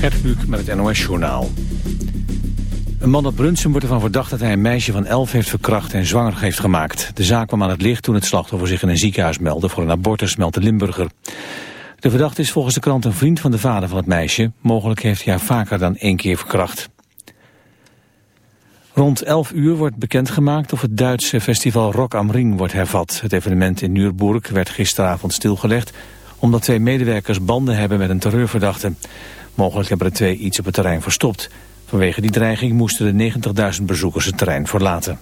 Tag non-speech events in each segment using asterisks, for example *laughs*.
Kluk met het NOS-journaal. Een man op Brunsum wordt ervan verdacht dat hij een meisje van 11 heeft verkracht en zwanger heeft gemaakt. De zaak kwam aan het licht toen het slachtoffer zich in een ziekenhuis meldde voor een abortus, meldt de Limburger. De verdachte is volgens de krant een vriend van de vader van het meisje. Mogelijk heeft hij haar vaker dan één keer verkracht. Rond 11 uur wordt bekendgemaakt of het Duitse festival Rock am Ring wordt hervat. Het evenement in Nürburg werd gisteravond stilgelegd omdat twee medewerkers banden hebben met een terreurverdachte. Mogelijk hebben de twee iets op het terrein verstopt. Vanwege die dreiging moesten de 90.000 bezoekers het terrein verlaten.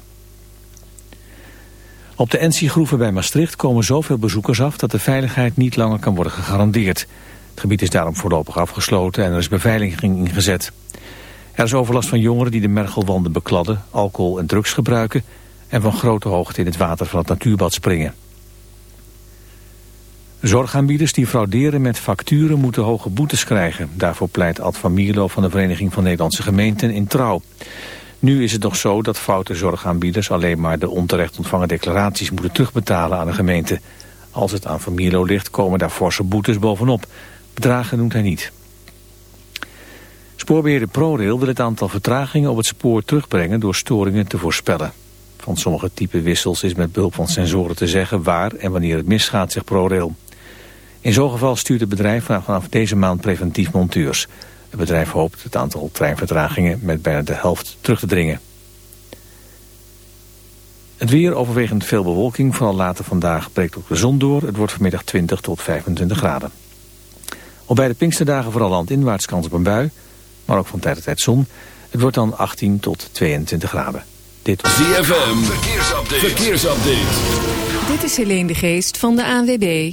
Op de NC-groeven bij Maastricht komen zoveel bezoekers af dat de veiligheid niet langer kan worden gegarandeerd. Het gebied is daarom voorlopig afgesloten en er is beveiliging ingezet. Er is overlast van jongeren die de mergelwanden bekladden, alcohol en drugs gebruiken en van grote hoogte in het water van het natuurbad springen. Zorgaanbieders die frauderen met facturen moeten hoge boetes krijgen. Daarvoor pleit Ad van Mierlo van de Vereniging van Nederlandse Gemeenten in Trouw. Nu is het nog zo dat foute zorgaanbieders alleen maar de onterecht ontvangen declaraties moeten terugbetalen aan de gemeente. Als het aan Van Mierlo ligt komen daar forse boetes bovenop. Bedragen noemt hij niet. Spoorbeheerder ProRail wil het aantal vertragingen op het spoor terugbrengen door storingen te voorspellen. Van sommige type wissels is met behulp van sensoren te zeggen waar en wanneer het misgaat, zegt ProRail. In zo'n geval stuurt het bedrijf vanaf deze maand preventief monteurs. Het bedrijf hoopt het aantal treinvertragingen met bijna de helft terug te dringen. Het weer overwegend veel bewolking. Vooral later vandaag breekt ook de zon door. Het wordt vanmiddag 20 tot 25 graden. Op beide Pinksterdagen vooral landinwaarts kans op een bui. Maar ook van tijd tot tijd zon. Het wordt dan 18 tot 22 graden. Dit was ZFM. Verkeersupdate. Verkeersupdate. Dit is Helene de Geest van de ANWB.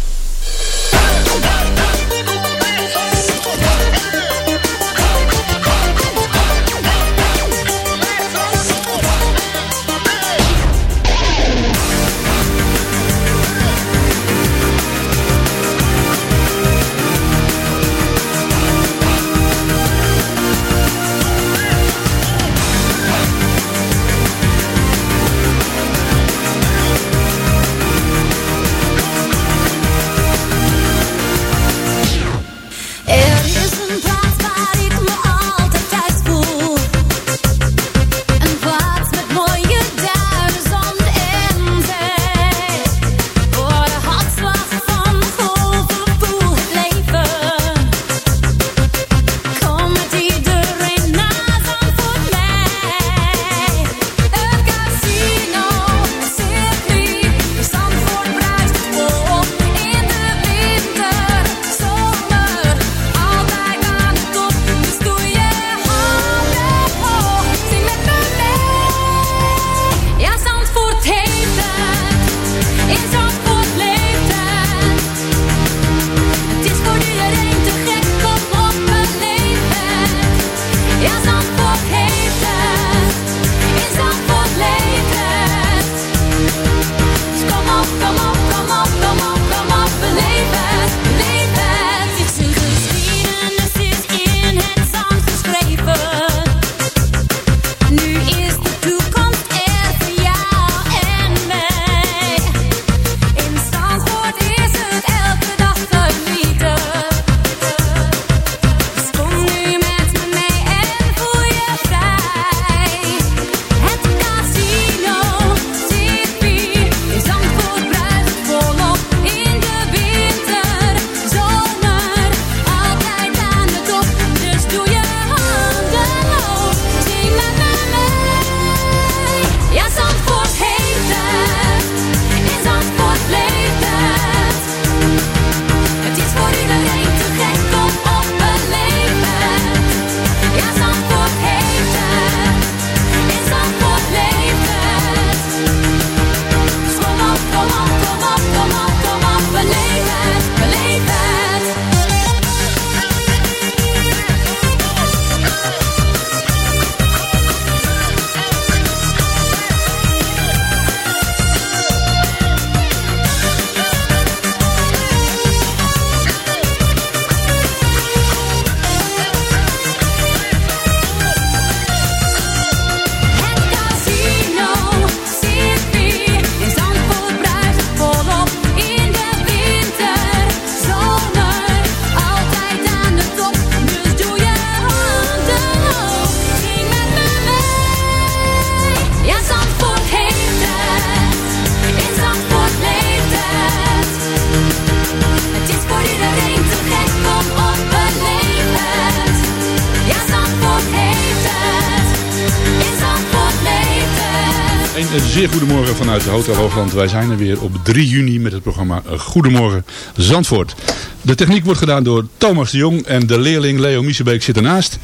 Goedemorgen vanuit Hotel Hoogland. Wij zijn er weer op 3 juni met het programma Goedemorgen Zandvoort. De techniek wordt gedaan door Thomas de Jong en de leerling Leo Miesebeek zit ernaast.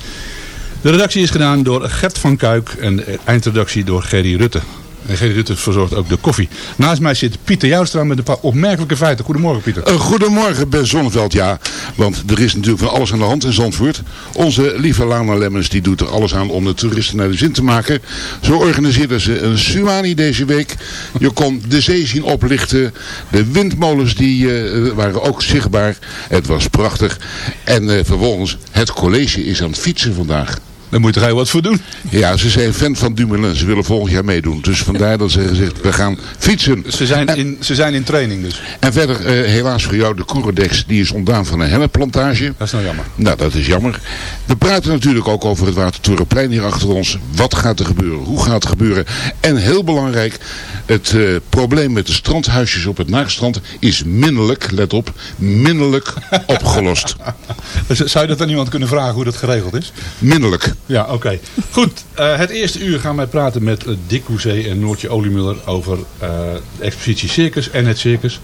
De redactie is gedaan door Gert van Kuik en de eindredactie door Gerry Rutte. En Gerry Rutte verzorgt ook de koffie. Naast mij zit Pieter Joustra met een paar opmerkelijke feiten. Goedemorgen Pieter. Uh, goedemorgen Ben Zonneveld, ja. Want er is natuurlijk van alles aan de hand in Zandvoort. Onze lieve Lana Lemmens die doet er alles aan om de toeristen naar de zin te maken. Zo organiseerden ze een tsunami deze week. Je kon de zee zien oplichten. De windmolens die uh, waren ook zichtbaar. Het was prachtig. En uh, vervolgens, het college is aan het fietsen vandaag. Daar moet je heel wat voor doen. Ja, ze zijn fan van Dumoulin. Ze willen volgend jaar meedoen. Dus vandaar dat ze gezegd, we gaan fietsen. Ze zijn, in, ze zijn in training dus. En verder, uh, helaas voor jou, de Corodex, die is ontdaan van een hennepplantage. Dat is nou jammer. Nou, dat is jammer. We praten natuurlijk ook over het Watertorenplein hier achter ons. Wat gaat er gebeuren? Hoe gaat het gebeuren? En heel belangrijk, het uh, probleem met de strandhuisjes op het Naagstrand is minnelijk, let op, minnelijk opgelost. *laughs* Zou je dat aan iemand kunnen vragen hoe dat geregeld is? Minnelijk. Ja, oké. Okay. Goed, uh, het eerste uur gaan wij praten met uh, Dick Hoezee en Noortje Oliemuller over uh, de expositie Circus en het Circus.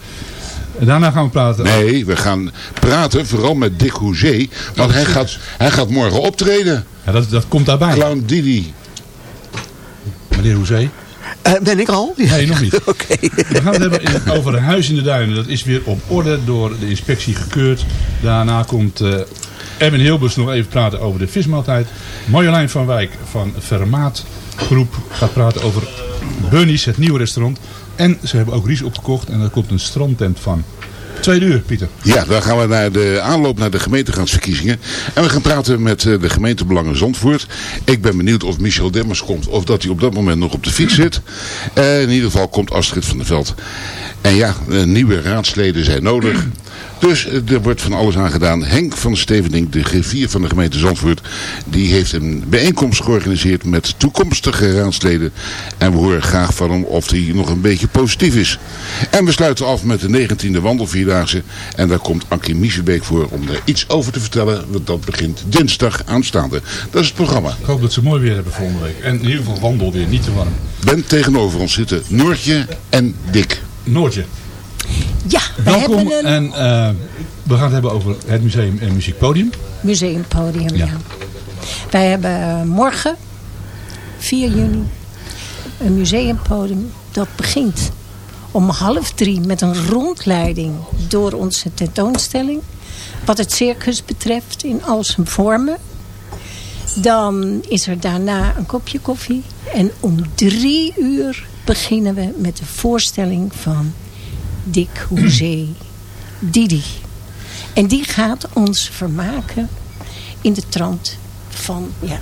En daarna gaan we praten... Nee, we gaan praten vooral met Dick Hoezee, want oh, hij, gaat, hij gaat morgen optreden. Ja, dat, dat komt daarbij. Clown Didi. Meneer Hoezee? Uh, ben ik al? Ja. Nee, nog niet. *laughs* okay. We gaan het hebben in, over een huis in de duinen. Dat is weer op orde door de inspectie gekeurd. Daarna komt uh, Erwin Hilbers nog even praten over de vismaaltijd. Marjolein van Wijk van Vermaat Groep gaat praten over Bunnies, het nieuwe restaurant. En ze hebben ook Ries opgekocht en er komt een strandtent van. Tweede uur, Pieter. Ja, dan gaan we naar de aanloop naar de gemeenteraadsverkiezingen. En we gaan praten met de gemeentebelangen Zandvoort. Ik ben benieuwd of Michel Demmers komt of dat hij op dat moment nog op de fiets zit. Uh, in ieder geval komt Astrid van der Veld. En ja, nieuwe raadsleden zijn nodig. Dus er wordt van alles aan gedaan. Henk van Stevening, de griffier van de gemeente Zandvoort, die heeft een bijeenkomst georganiseerd met toekomstige raadsleden. En we horen graag van hem of hij nog een beetje positief is. En we sluiten af met de 19e wandelvierdaagse. En daar komt Ankie Miesebeek voor om er iets over te vertellen. Want dat begint dinsdag aanstaande. Dat is het programma. Ik hoop dat ze mooi weer hebben volgende week. En in ieder geval wandel weer, niet te warm. Ben tegenover ons zitten Noortje en Dick. Noortje. Ja, Welkom hebben een... en uh, we gaan het hebben over het museum en muziekpodium. Museumpodium, ja. ja. Wij hebben morgen, 4 juni, een museumpodium dat begint om half drie met een rondleiding door onze tentoonstelling. Wat het circus betreft in al zijn vormen. Dan is er daarna een kopje koffie. En om drie uur beginnen we met de voorstelling van Dick Hoezee, Didi. En die gaat ons vermaken in de trant van ja,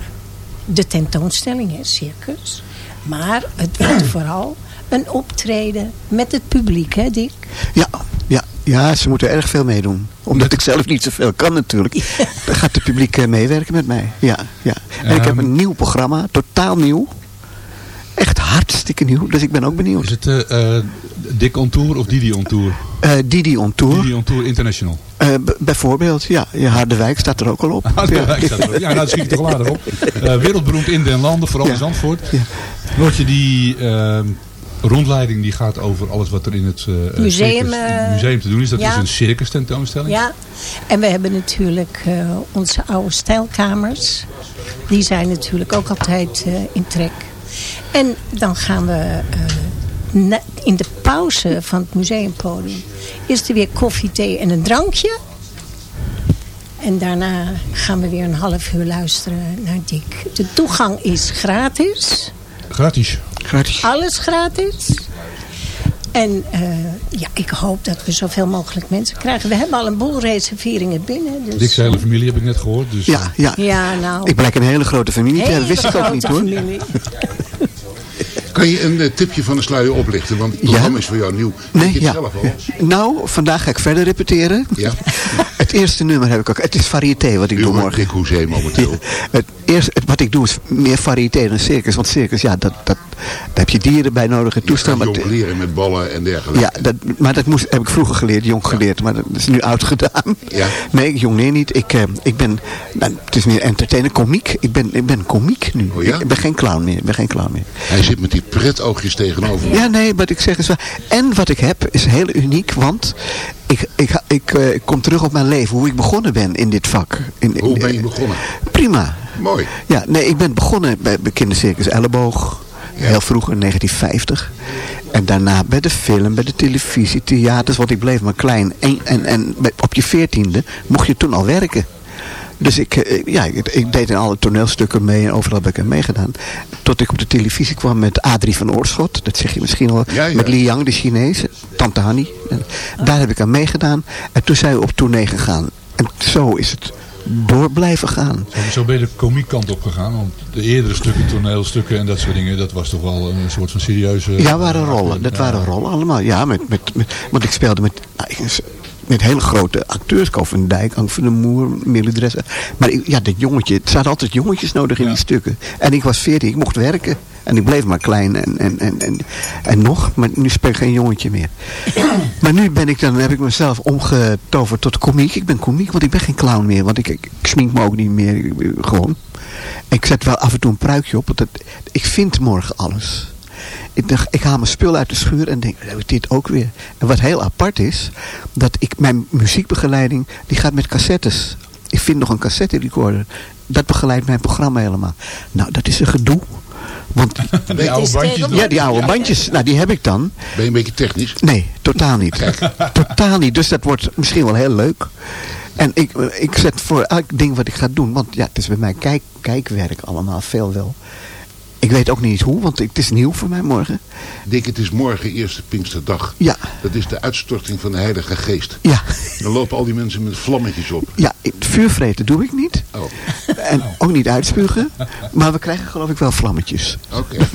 de tentoonstelling, hè, circus. Maar het wordt *clears throat* vooral een optreden met het publiek, hè Dick? Ja, ja, ja, ze moeten erg veel meedoen. Omdat ik zelf niet zoveel kan natuurlijk. Dan gaat het publiek meewerken met mij. Ja, ja. En um, ik heb een nieuw programma, totaal nieuw. Echt hartstikke nieuw, dus ik ben ook benieuwd. Is het uh, Dick on Tour of Didi on Tour? Uh, Didi on Tour. Didi on Tour International. bijvoorbeeld, ja. ja. Harderwijk staat er ook al op. *laughs* Harderwijk ja. staat er ook. Ja, nou, dat schiet ik toch aardig op. wereldberoemd in den landen, vooral ja. in Zandvoort. Ja. Je die ehm, rondleiding die gaat over alles wat er in het museum, circus, museum te doen is. Dat ja. is een circus tentoonstelling. Ja, en we hebben natuurlijk onze oude stijlkamers. Die zijn natuurlijk ook altijd in trek. En dan gaan we uh, in de pauze van het museumpodium... is er weer koffie, thee en een drankje. En daarna gaan we weer een half uur luisteren naar Dick. De toegang is gratis. Gratis. Gratis. Alles gratis. En uh, ja, ik hoop dat we zoveel mogelijk mensen krijgen. We hebben al een boel reserveringen binnen. Dus... Dick's hele familie heb ik net gehoord. Dus... Ja, ja. ja nou... Ik blijk een hele grote familie. Hele ja, dat wist ik ook niet hoor. *laughs* Kan je een uh, tipje van de sluier oplichten? Want het programma is voor jou nieuw. Nee, ja. Zelf al? Nou, vandaag ga ik verder repeteren. Ja. *laughs* het eerste nummer heb ik ook. Het is variété wat ik U doe morgen. Dick Hoezee momenteel. *laughs* het eerste, het, wat ik doe is meer variété dan circus. Want circus, ja, dat, dat, Daar heb je dieren bij nodig en toestaan. Je maar gaat leren met ballen en dergelijke. Ja, dat, maar dat moest, heb ik vroeger geleerd, jong geleerd. Maar dat is nu oud gedaan. Ja. Nee, ik jong leer niet. Ik, eh, ik ben, nou, het is meer entertainer, komiek. Ik ben, ik ben komiek nu. Oh ja? Ik ben geen clown meer. Ik ben geen clown meer. Hij zit met die pretoogjes tegenover me. Ja, nee, wat ik zeg is waar. En wat ik heb is heel uniek, want ik, ik, ik, eh, ik kom terug op mijn leven, hoe ik begonnen ben in dit vak. In, in- Hoe ben je begonnen? Prima. Mooi. Ja, nee, ik ben begonnen bij, bij kindercircus Elleboog. Heel vroeg, in 1950. En daarna bij de film, bij de televisie, theaters. Want ik bleef maar klein. En, en, en op je veertiende mocht je toen al werken. Dus ik, eh, ja, ik, deed in alle toneelstukken mee en overal heb ik er meegedaan. Tot ik op de televisie kwam met Adrie van Oorschot. Dat zeg je misschien al. Ja, ja. Met Li Yang, de Chinees. Tante Hanni. Daar heb ik aan meegedaan. En toen zijn we op tournee gegaan. En zo is het door blijven gaan. Zo, zo ben je de komiekkant op gegaan. Want de eerdere stukken, toneelstukken en dat soort dingen, dat was toch wel een soort van serieuze... Ja, waren rollen. Dat Ja. waren rollen allemaal. Ja, met, met, met, want ik speelde met, nou, ik- met hele grote acteurs. Ko van Dijk, Ank van der Moer, Millie. Maar ik- ja, dat jongetje. Het zaten altijd jongetjes nodig in die stukken. En ik was veertien, ik mocht werken. En ik bleef maar klein en, en, en, en, en nog. Maar nu speel ik geen jongetje meer. *clears throat* maar nu ben ik dan, heb ik mezelf omgetoverd tot komiek. Ik ben komiek, want ik ben geen clown meer. Want ik, ik, ik smink me ook niet meer. ik- gewoon. Ik zet wel af en toe een pruikje op. Want dat, ik vind morgen alles. Ik, dacht, ik haal mijn spul uit de schuur en denk, heb ik dit ook weer. En wat heel apart is, dat ik mijn muziekbegeleiding, die gaat met cassettes. Ik vind nog een cassette recorder. Dat begeleidt mijn programma helemaal. Nou, dat is een gedoe. Want, *laughs* Die oude bandjes. ja, die oude bandjes, nou die heb ik dan. Ben je een beetje technisch? Nee, totaal niet. *laughs* totaal niet. Dus dat wordt misschien wel heel leuk. En ik, ik zet voor elk ding wat ik ga doen, want ja, het is bij mij kijk, kijkwerk allemaal, veel wel. Ik weet ook niet hoe, want het is nieuw voor mij morgen. Dick, het is morgen eerste Pinksterdag. Ja. Dat is de uitstorting van de Heilige Geest. Ja. Dan lopen al die mensen met vlammetjes op. Ja, vuurvreten doe ik niet. Oh, En ook niet uitspugen. Maar we krijgen geloof ik wel vlammetjes. oké. *laughs*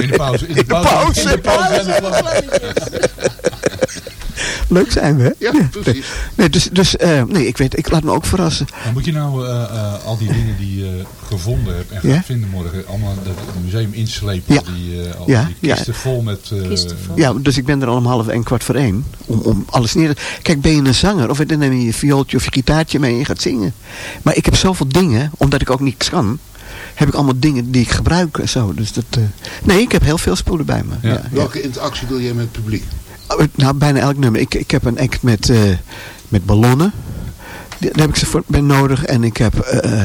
In de pauze. In de pauze. In de pauze. en de pauze. *laughs* Leuk zijn we, hè? Ja, precies. Nee, dus, dus eh, nee, ik weet, ik laat me ook verrassen. Maar moet je nou eh, eh, al die dingen die je gevonden hebt en gaat Ja? vinden morgen, allemaal dat het museum inslepen? Ja. Die, eh, al Ja, die ja. kisten vol met... eh, Kisten vol. Ja, dus ik ben er al om half en kwart voor één. Om, om alles neer te... Kijk, ben je een zanger of dan neem je je viooltje of je gitaartje mee en je gaat zingen. Maar ik heb zoveel dingen, omdat ik ook niks kan, heb ik allemaal dingen die ik gebruik en zo. Dus dat, eh, Nee, ik heb heel veel spullen bij me. Ja. Ja, ja. Welke interactie wil jij met het publiek? Oh, Nou, bijna elk nummer. Ik, ik heb een act met, eh, met ballonnen. Daar heb ik ze voor bij nodig. En ik heb eh,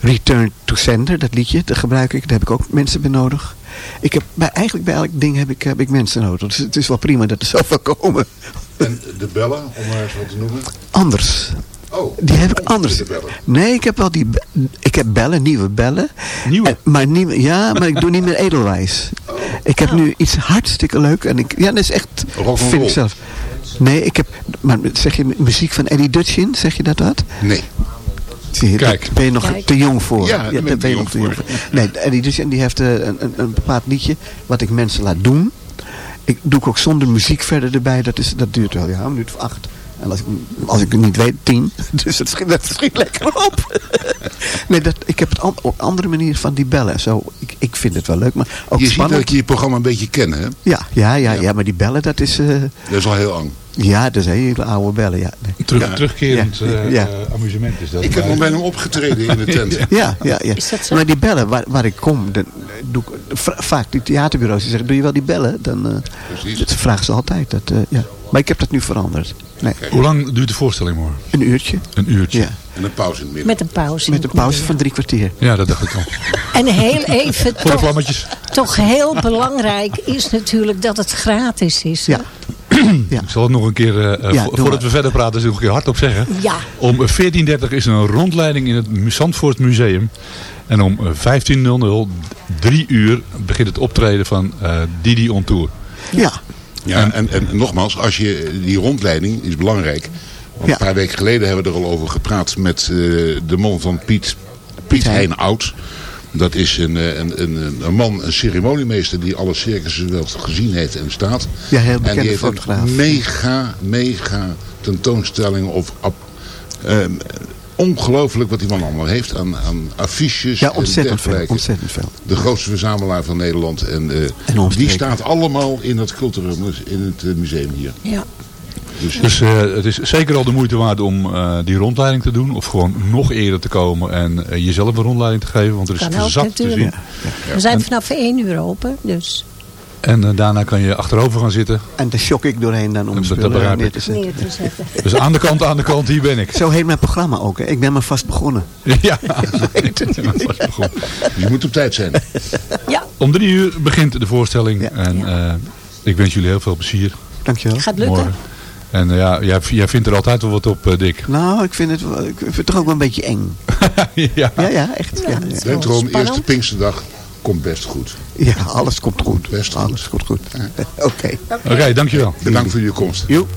Return to Sender, dat liedje. Dat gebruik ik. Daar heb ik ook mensen bij nodig. Ik heb bij, eigenlijk bij elk ding heb ik, heb ik mensen nodig. Dus het is wel prima dat er zoveel komen. En de bellen, om maar eens wat te noemen. Anders. Oh, Die heb ik anders. Nee, ik heb wel die... Ik heb bellen, nieuwe bellen. Nieuwe? En- maar niet, ja, maar ik doe niet meer edelwijs. Ik heb nu iets hartstikke leuk. En ik, ja, dat is echt... Vind ik zelf. Nee, ik heb... Maar zeg je muziek van Eddie Dutchin? Zeg je dat wat? Nee. Je, Kijk. daar ben je nog Kijk. te jong voor. Ja, daar ben ik daar te jong voor. Nee, Eddie Dutchin die heeft eh, een, een, een bepaald liedje wat ik mensen laat doen. Ik doe ik ook zonder muziek verder erbij. Dat, is, dat duurt wel ja, een minuut of acht. En als ik, als ik het niet weet, tien. *laughs* Dus dat schiet, dat schiet lekker op. *laughs* nee, dat, ik heb het an- op andere manier van die bellen. Zo, ik, ik vind het wel leuk. Maar ook Je ziet dat ik je programma een beetje ken, hè? Ja, ja, ja, Ja. ja, maar die bellen, dat is... eh, Dat is al heel lang. ja, dat is hele oude bellen, ja. Nee. terug, Ja. Terugkerend Ja. eh, Ja. eh, amusement is dat. Ik heb nog bij hem opgetreden in de tent. *laughs* Ja, ja, ja. Is dat zo? Maar die bellen waar, waar ik kom, dan doe ik, va- vaak die theaterbureaus die zeggen, doe je wel die bellen? Dan eh, Precies. dat vragen ze altijd. Dat, eh, ja. Maar ik heb dat nu veranderd. Nee, Hoe lang duurt de voorstelling morgen? een uurtje. Een uurtje. Ja. En een pauze in het midden. Met een pauze. Met een pauze van drie kwartier. Ja, dat dacht ik al. *laughs* En heel even, Voor de toch, vlammetjes. toch heel belangrijk is natuurlijk dat het gratis is. hè? Ja. *clears throat* ja. Ik zal het nog een keer, eh, eh, Ja, vo- doe voordat we verder praten, nog een keer hardop zeggen. Ja. Om eh, 14.30 is er een rondleiding in het Zandvoort Museum. En om eh, 15.00, drie uur, begint het optreden van eh, Didi on Tour. Ja. Ja, en, en nogmaals, als je, die rondleiding is belangrijk. Want Ja. een paar weken geleden hebben we er al over gepraat met eh, de man van Piet, Piet Hein. Oud. Dat is een, eh, een, een, een man, een ceremoniemeester die alle circussen wel gezien heeft en staat. Ja, heel en bekende die heeft fotograaf. een mega, mega tentoonstelling of ongelooflijk wat die man allemaal heeft aan, aan affiches Ja, ontzettend en veel. Ontzettend veel. De grootste verzamelaar van Nederland. En, eh, die staat allemaal in het cultureel in het eh, museum hier. Ja. Dus, Dus eh, het is zeker al de moeite waard om eh, die rondleiding te doen. Of gewoon nog eerder te komen en jezelf een rondleiding te geven. Want er is zat te zien. We zijn vanaf 1 uur open, dus En eh, daarna kan je achterover gaan zitten. En daar shock ik doorheen dan om Dat- dat neer ik. te zetten. neer te zetten. *laughs* Dus aan de kant, aan de kant, hier ben ik. Zo heet mijn programma ook. Hè. Ik ben maar vast begonnen. *laughs* Ja, *laughs* je moet op tijd zijn. Ja, Om drie uur begint de voorstelling. En eh, ik wens jullie heel veel plezier. Dankjewel. gaat lukken. Morgen. En eh, ja, jij, jij vindt er altijd wel wat op, Dick. Nou, ik vind, het, wel- ik vind het toch ook wel een beetje eng. ja. Ja, ja, echt. Ja, ja. Spannend. eerste Pinksterdag komt best goed. Ja, alles komt goed. Best Alles komt goed. *laughs* Oké. Oké, dankjewel. Bedankt voor je komst. Joep.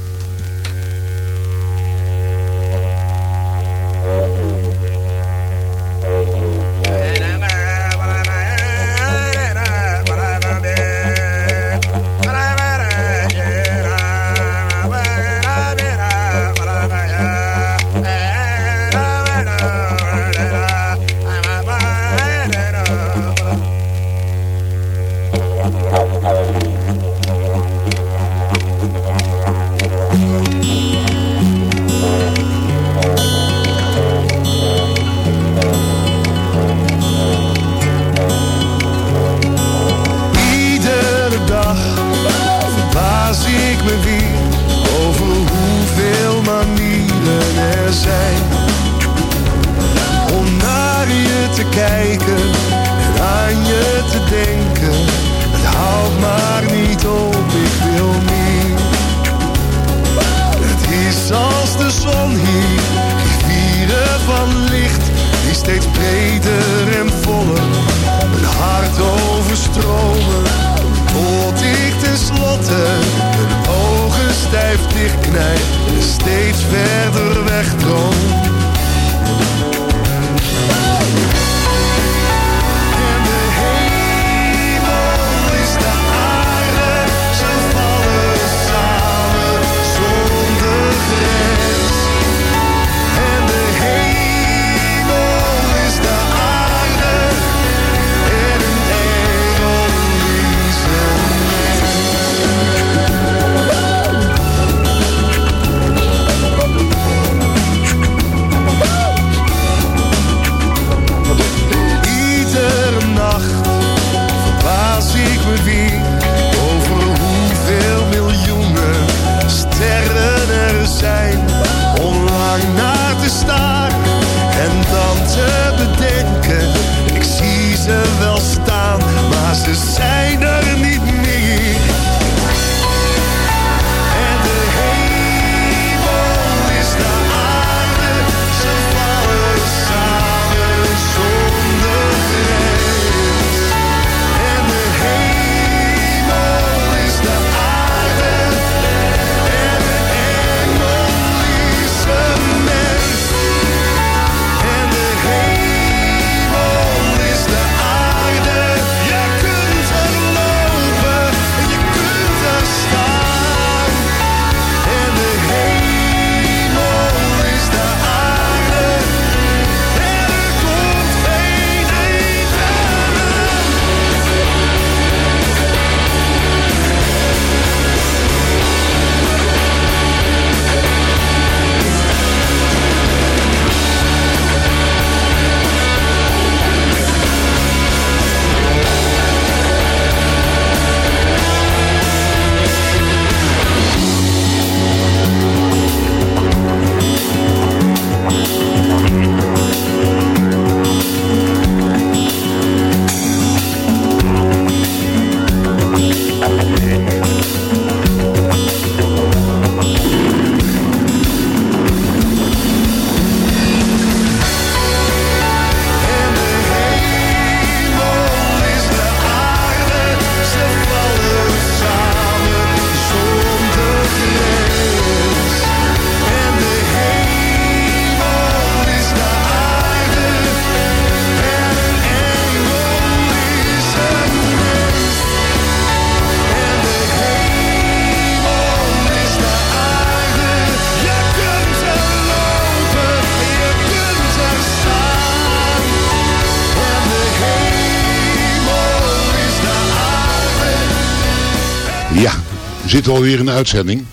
We zitten alweer in de uitzending.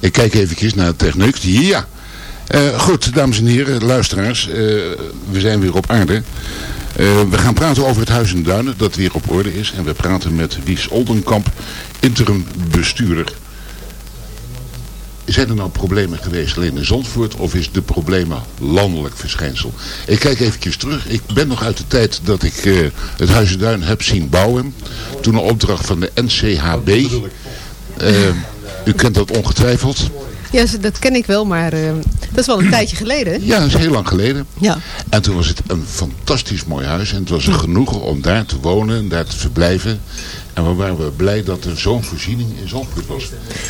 Ik kijk eventjes naar de techniek. Ja. Eh, goed, dames en heren, luisteraars. eh, we zijn weer op aarde. Eh, we gaan praten over het Huis in Duinen, dat weer op orde is. En we praten met Wies Oldenkamp, interim bestuurder. Zijn er nou problemen geweest alleen in Zandvoort of is de problemen landelijk verschijnsel? Ik kijk eventjes terug. Ik ben nog uit de tijd dat ik het Huis in de Duinen heb zien bouwen. Toen een opdracht van de NCHB. Eh, u kent dat ongetwijfeld. Ja, dat ken ik wel, maar eh, dat is wel een *clears throat* tijdje geleden. Ja, dat is heel lang geleden. Ja. En toen was het een fantastisch mooi huis. En het was een genoegen om daar te wonen en daar te verblijven. En we waren blij dat er zo'n voorziening in Zandvoort was.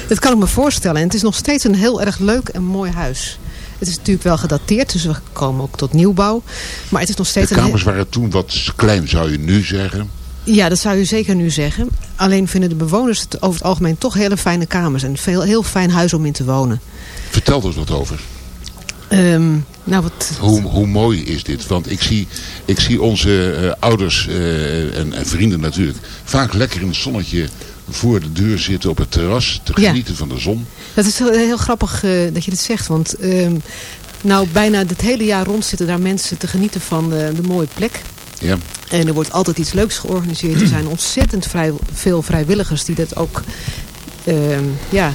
Dat kan ik me voorstellen. En het is nog steeds een heel erg leuk en mooi huis. Het is natuurlijk wel gedateerd, dus we komen ook tot nieuwbouw. Maar het is nog De steeds een... kamers waren toen wat klein, zou je nu zeggen. Ja, dat zou u zeker nu zeggen. Alleen vinden de bewoners het over het algemeen toch hele fijne kamers. En veel, heel fijn huis om in te wonen. Vertel er wat over. Ehm, nou, wat... Hoe, hoe mooi is dit? Want ik zie, ik zie onze eh, ouders eh, en, en vrienden natuurlijk vaak lekker in het zonnetje voor de deur zitten op het terras te Ja. genieten van de zon. Dat is heel, heel grappig eh, dat je dit zegt. Want ehm, nou, bijna het hele jaar rond zitten daar mensen te genieten van de mooie plek. Ja. En er wordt altijd iets leuks georganiseerd. Er zijn ontzettend vrij, veel vrijwilligers die dat ook ehm, ja,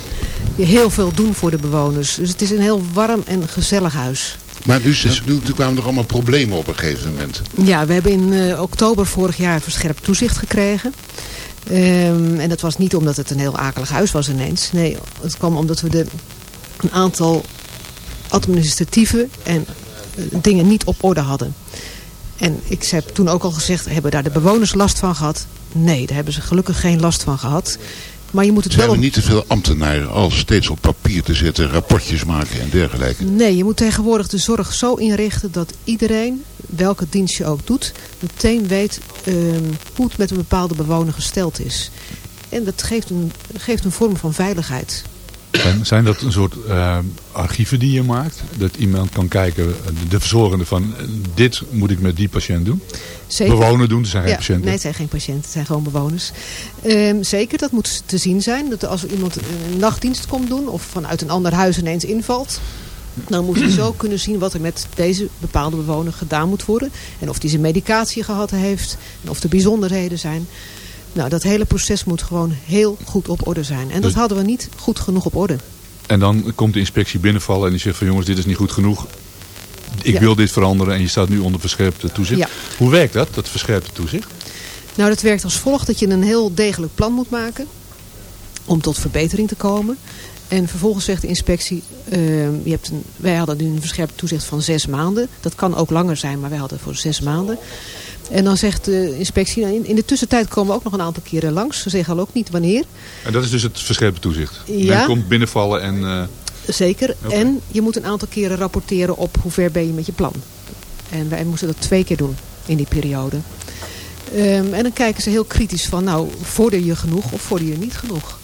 heel veel doen voor de bewoners. Dus het is een heel warm en gezellig huis. Maar dus, nu, nu kwamen er allemaal problemen op een gegeven moment. Ja, we hebben in eh, oktober vorig jaar verscherpt toezicht gekregen. Ehm, en dat was niet omdat het een heel akelig huis was ineens. Nee, het kwam omdat we de, een aantal administratieve en eh, dingen niet op orde hadden. En ik heb toen ook al gezegd, hebben daar de bewoners last van gehad? Nee, daar hebben ze gelukkig geen last van gehad. Maar je moet het Zijn wel... er niet te veel ambtenaren al steeds op papier te zetten, rapportjes maken en dergelijke? Nee, je moet tegenwoordig de zorg zo inrichten dat iedereen, welke dienst je ook doet, meteen weet ehm, hoe het met een bepaalde bewoner gesteld is. En dat geeft een, geeft een vorm van veiligheid. Zijn, zijn dat een soort eh, archieven die je maakt? Dat iemand kan kijken, eh, de verzorgende van eh, dit moet ik met die patiënt doen? Zeker. Bewoner doen, het zijn geen Ja, patiënten. Nee, het zijn geen patiënten, het zijn gewoon bewoners. Ehm, zeker, dat moet te zien zijn. Dat als iemand een nachtdienst komt doen of vanuit een ander huis ineens invalt... dan moet je zo *clears throat* kunnen zien wat er met deze bepaalde bewoner gedaan moet worden. En of die zijn medicatie gehad heeft en of er bijzonderheden zijn. Nou, dat hele proces moet gewoon heel goed op orde zijn. En dat Dus- hadden we niet goed genoeg op orde. En dan komt de inspectie binnenvallen en die zegt van jongens, dit is niet goed genoeg. Ik Ja. wil dit veranderen en je staat nu onder verscherpte toezicht. Ja. Hoe werkt dat, dat verscherpte toezicht? Nou, dat werkt als volgt dat je een heel degelijk plan moet maken om tot verbetering te komen. En vervolgens zegt de inspectie, ehm, je hebt een, wij hadden nu een verscherpt toezicht van zes maanden. Dat kan ook langer zijn, maar wij hadden voor zes maanden. En dan zegt de inspectie, nou, in, in de tussentijd komen we ook nog een aantal keren langs. Ze zeggen al ook niet wanneer. En dat is dus het verscherpte toezicht. Ja. Men komt binnenvallen en... eh, Zeker. En je moet een aantal keren rapporteren op hoe ver ben je met je plan. En wij moesten dat twee keer doen in die periode. Ehm, en dan kijken ze heel kritisch van, nou, vorder je genoeg of vorder je niet genoeg?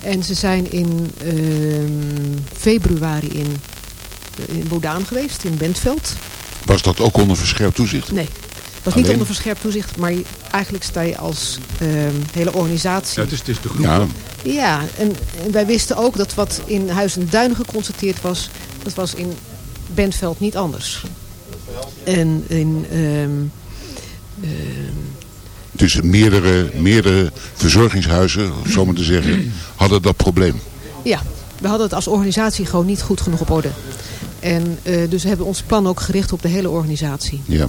En ze zijn in ehm, februari in, in Bodaan geweest, in Bentveld. Was dat ook onder verscherpt toezicht? Nee, het was niet onder verscherpt toezicht, maar eigenlijk sta je als ehm, hele organisatie... ja, het, is, het is de groep. Ja, Ja, en, en wij wisten ook dat wat in Huis en Duinen geconstateerd was, dat was in Bentveld niet anders. En in, ehm, ehm, dus meerdere, meerdere verzorgingshuizen, om zo maar te zeggen, hadden dat probleem. ja, we hadden het als organisatie gewoon niet goed genoeg op orde. En eh, dus we hebben ons plan ook gericht op de hele organisatie. Ja.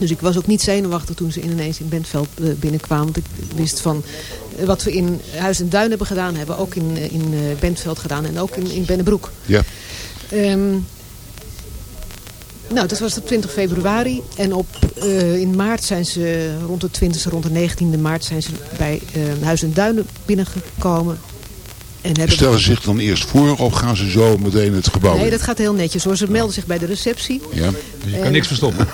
Dus ik was ook niet zenuwachtig toen ze ineens in Bentveld eh, binnenkwamen. Want ik wist van eh, wat we in Huis en Duin hebben gedaan, hebben we ook in, eh, in Bentveld gedaan en ook in, in Bennebroek. Ja. Ehm, nou, dat was op 20 februari. En op, in maart zijn ze, rond de 20e, rond de 19e maart, zijn ze bij Huis en Duinen binnengekomen. En Stellen ze zich dan eerst voor of gaan ze zo meteen het gebouw Nee, in? dat gaat heel netjes hoor. Ze melden zich bij de receptie. Ja. Je kan niks verstoppen.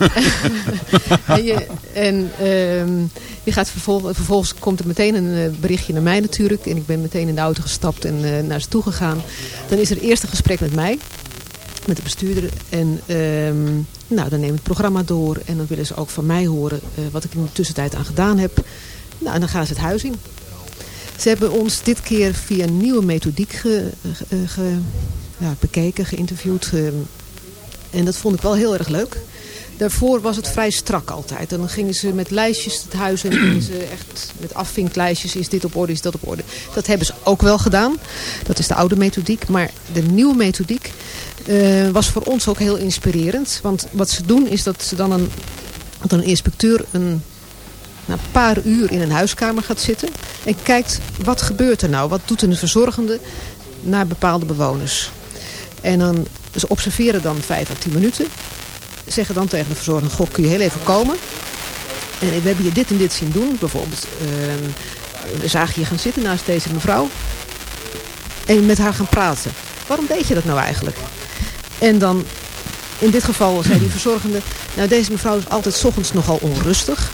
*laughs* en je, en ehm, je gaat vervolgens, vervolgens komt er meteen een eh, berichtje naar mij natuurlijk. En ik ben meteen in de auto gestapt en eh, naar ze toe gegaan. Dan is er eerst een gesprek met mij. Met de bestuurder. En ehm, nou, dan neem ik het programma door. En dan willen ze ook van mij horen eh, wat ik in de tussentijd aan gedaan heb. Nou, en dan gaan ze het huis in. Ze hebben ons dit keer via een nieuwe methodiek ge, ge- ja, bekeken, geïnterviewd. eh, en dat vond ik wel heel erg leuk. Daarvoor was het vrij strak altijd. En dan gingen ze met lijstjes het huis en gingen ze echt met afvinklijstjes. Is dit op orde, is dat op orde. Dat hebben ze ook wel gedaan. Dat is de oude methodiek. Maar de nieuwe methodiek eh, was voor ons ook heel inspirerend. Want wat ze doen is dat ze dan een, dat een inspecteur een na een paar uur in een huiskamer gaat zitten. En kijkt wat gebeurt er nou. Wat doet een verzorgende naar bepaalde bewoners. En dan, ze observeren dan vijf à tien minuten. Zeggen dan tegen de verzorgende, goh, kun je heel even komen? En we hebben je dit en dit zien doen. Bijvoorbeeld, ehm, we zagen je gaan zitten naast deze mevrouw. En met haar gaan praten. Waarom deed je dat nou eigenlijk? En dan, in dit geval zei die verzorgende... Nou, deze mevrouw is altijd 's ochtends nogal onrustig.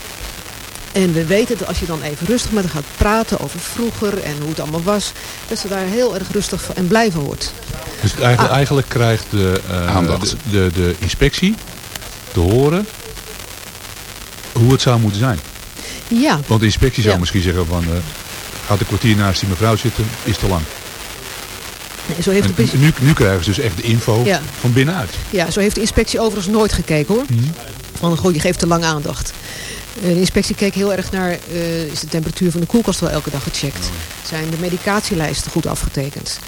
En we weten dat als je dan even rustig met haar gaat praten over vroeger en hoe het allemaal was... dat ze daar heel erg rustig van en blij van wordt. Dus eigenlijk, eigenlijk krijgt de, eh, Aandacht. de, de, de inspectie te horen hoe het zou moeten zijn. Ja, Want de inspectie zou Ja. misschien zeggen van... eh, gaat een kwartier naast die mevrouw zitten, is te lang. nee, zo, heeft de, nu, nu krijgen ze dus echt de info Ja. van binnenuit. ja, zo heeft de inspectie overigens nooit gekeken hoor. Van, goh, je geeft te lang aandacht. Eh, De inspectie keek heel erg naar, eh, is de temperatuur van de koelkast wel elke dag gecheckt? Zijn de medicatielijsten goed afgetekend?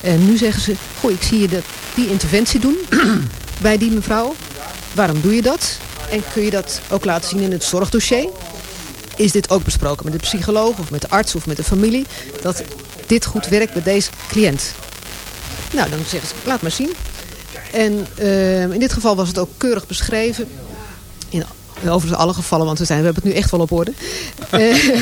En nu zeggen ze, goh, ik zie je dat, die interventie doen *clears throat* bij die mevrouw. Waarom doe je dat? En kun je dat ook laten zien in het zorgdossier? Is dit ook besproken met de psycholoog of met de arts of met de familie? Dat dit goed werkt bij deze cliënt. Nou, dan zeggen ze, laat maar zien. En eh, in dit geval was het ook keurig beschreven. In overigens alle gevallen, want we, zijn, we hebben het nu echt wel op orde. Eh,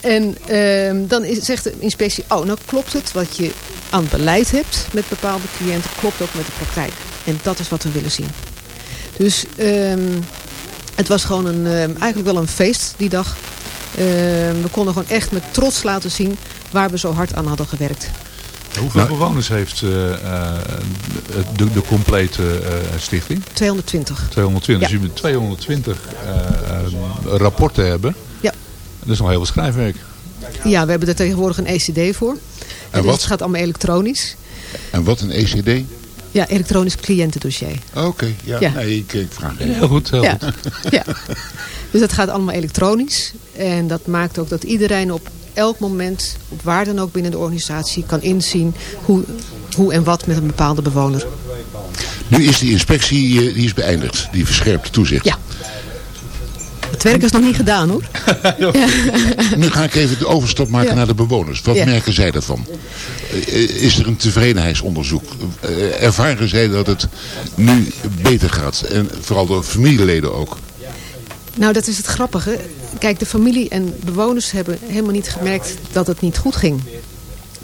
*laughs* en ehm, dan zegt de inspectie, oh, nou klopt het wat je aan beleid hebt met bepaalde cliënten, klopt ook met de praktijk. En dat is wat we willen zien. Dus ehm, het was gewoon een, ehm, eigenlijk wel een feest die dag. We konden gewoon echt met trots laten zien waar we zo hard aan hadden gewerkt. Hoeveel bewoners heeft eh, eh, de, de complete eh, stichting? 220. 220. Ja. Dus je moet 220 eh, eh, rapporten hebben. Ja. Dat is nog heel veel schrijfwerk. Ja, we hebben er tegenwoordig een ECD voor. En wat? Het gaat allemaal elektronisch. En wat een ECD? Ja, elektronisch cliëntendossier. Oké, ja. Ja. Nee, ik, ik vraag even. Heel goed, heel Ja. goed. ja. Dus dat gaat allemaal elektronisch. En dat maakt ook dat iedereen op elk moment, op waar dan ook binnen de organisatie, kan inzien hoe, hoe en wat met een bepaalde bewoner. Nu is die inspectie eh, die is beëindigd, die verscherpt toezicht. Ja. Het werk is nog niet gedaan hoor. *laughs* Nu ga ik even de overstap maken Ja. naar de bewoners. Wat Ja. merken zij daarvan? Eh, Is er een tevredenheidsonderzoek? Eh, Ervaren zij dat het nu beter gaat? En vooral door familieleden ook. Nou, dat is het grappige. Kijk, de familie en bewoners hebben helemaal niet gemerkt dat het niet goed ging.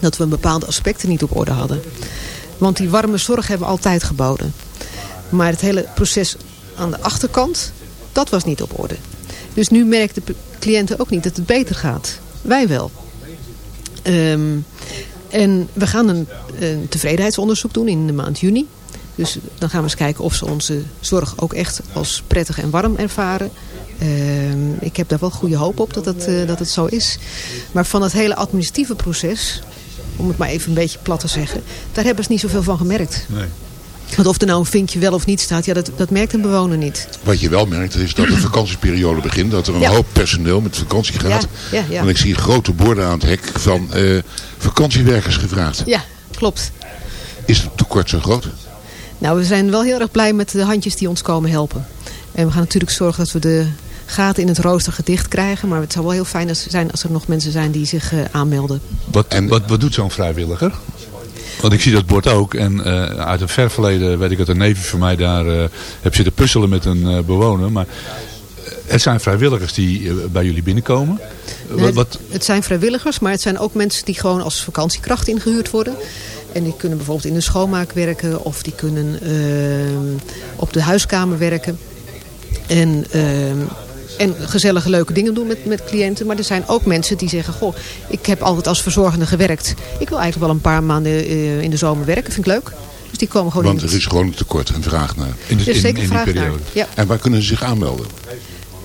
Dat we bepaalde aspecten niet op orde hadden. Want die warme zorg hebben we altijd geboden. Maar het hele proces aan de achterkant, dat was niet op orde. Dus nu merken de cliënten ook niet dat het beter gaat. Wij wel. Ehm, en we gaan een, een tevredenheidsonderzoek doen in de maand juni. Dus dan gaan we eens kijken of ze onze zorg ook echt als prettig en warm ervaren. Ehm, ik heb daar wel goede hoop op dat het, eh, dat het zo is. Maar van het hele administratieve proces, om het maar even een beetje plat te zeggen, daar hebben ze niet zoveel van gemerkt. Nee. Want of er nou een vinkje wel of niet staat, ja, dat, dat merkt een bewoner niet. Wat je wel merkt is dat de vakantieperiode begint. Dat er een Ja. hoop personeel met vakantie gaat. Ja, ja, ja. En ik zie grote borden aan het hek van eh, vakantiewerkers gevraagd. Ja, klopt. Is het tekort zo groot? Nou, we zijn wel heel erg blij met de handjes die ons komen helpen. En we gaan natuurlijk zorgen dat we de gaten in het rooster gedicht krijgen. Maar het zou wel heel fijn zijn als er nog mensen zijn die zich eh, aanmelden. Wat, wat, wat doet zo'n vrijwilliger? Want ik zie dat bord ook. En eh, uit een ver verleden weet ik dat een neefje van mij daar eh heb zitten puzzelen met een eh, bewoner. Maar het zijn vrijwilligers die bij jullie binnenkomen. Nee, wat, wat, Het zijn vrijwilligers, maar het zijn ook mensen die gewoon als vakantiekracht ingehuurd worden. En die kunnen bijvoorbeeld in de schoonmaak werken of die kunnen ehm, op de huiskamer werken. En, ehm, en gezellige leuke dingen doen met, met cliënten. Maar er zijn ook mensen die zeggen, goh, ik heb altijd als verzorgende gewerkt. Ik wil eigenlijk wel een paar maanden eh, in de zomer werken, vind ik leuk. Dus die komen gewoon Want in. er is gewoon een tekort en vraag naar. Er is zeker vraag naar. Ja. En waar kunnen ze zich aanmelden?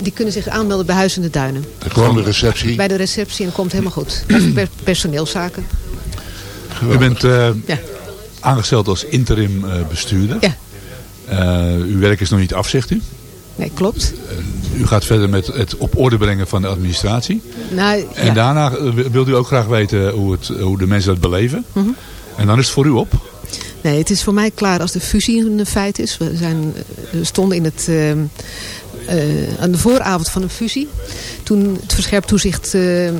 die kunnen zich aanmelden bij Huis in de Duinen. Gewoon de receptie? Bij de receptie en dat komt helemaal goed. Per personeelszaken. U bent eh, Ja. aangesteld als interim eh, bestuurder. Ja. Eh, uw werk is nog niet af, zegt u. Nee, klopt. U gaat verder met het op orde brengen van de administratie. Nou, En ja. daarna wilt u ook graag weten hoe, het, hoe de mensen dat beleven. Mhm. En dan is het voor u op. Nee, het is voor mij klaar als de fusie een feit is. We, zijn, we stonden in het, eh, eh, aan de vooravond van een fusie. Toen het verscherpt toezicht eh, eh,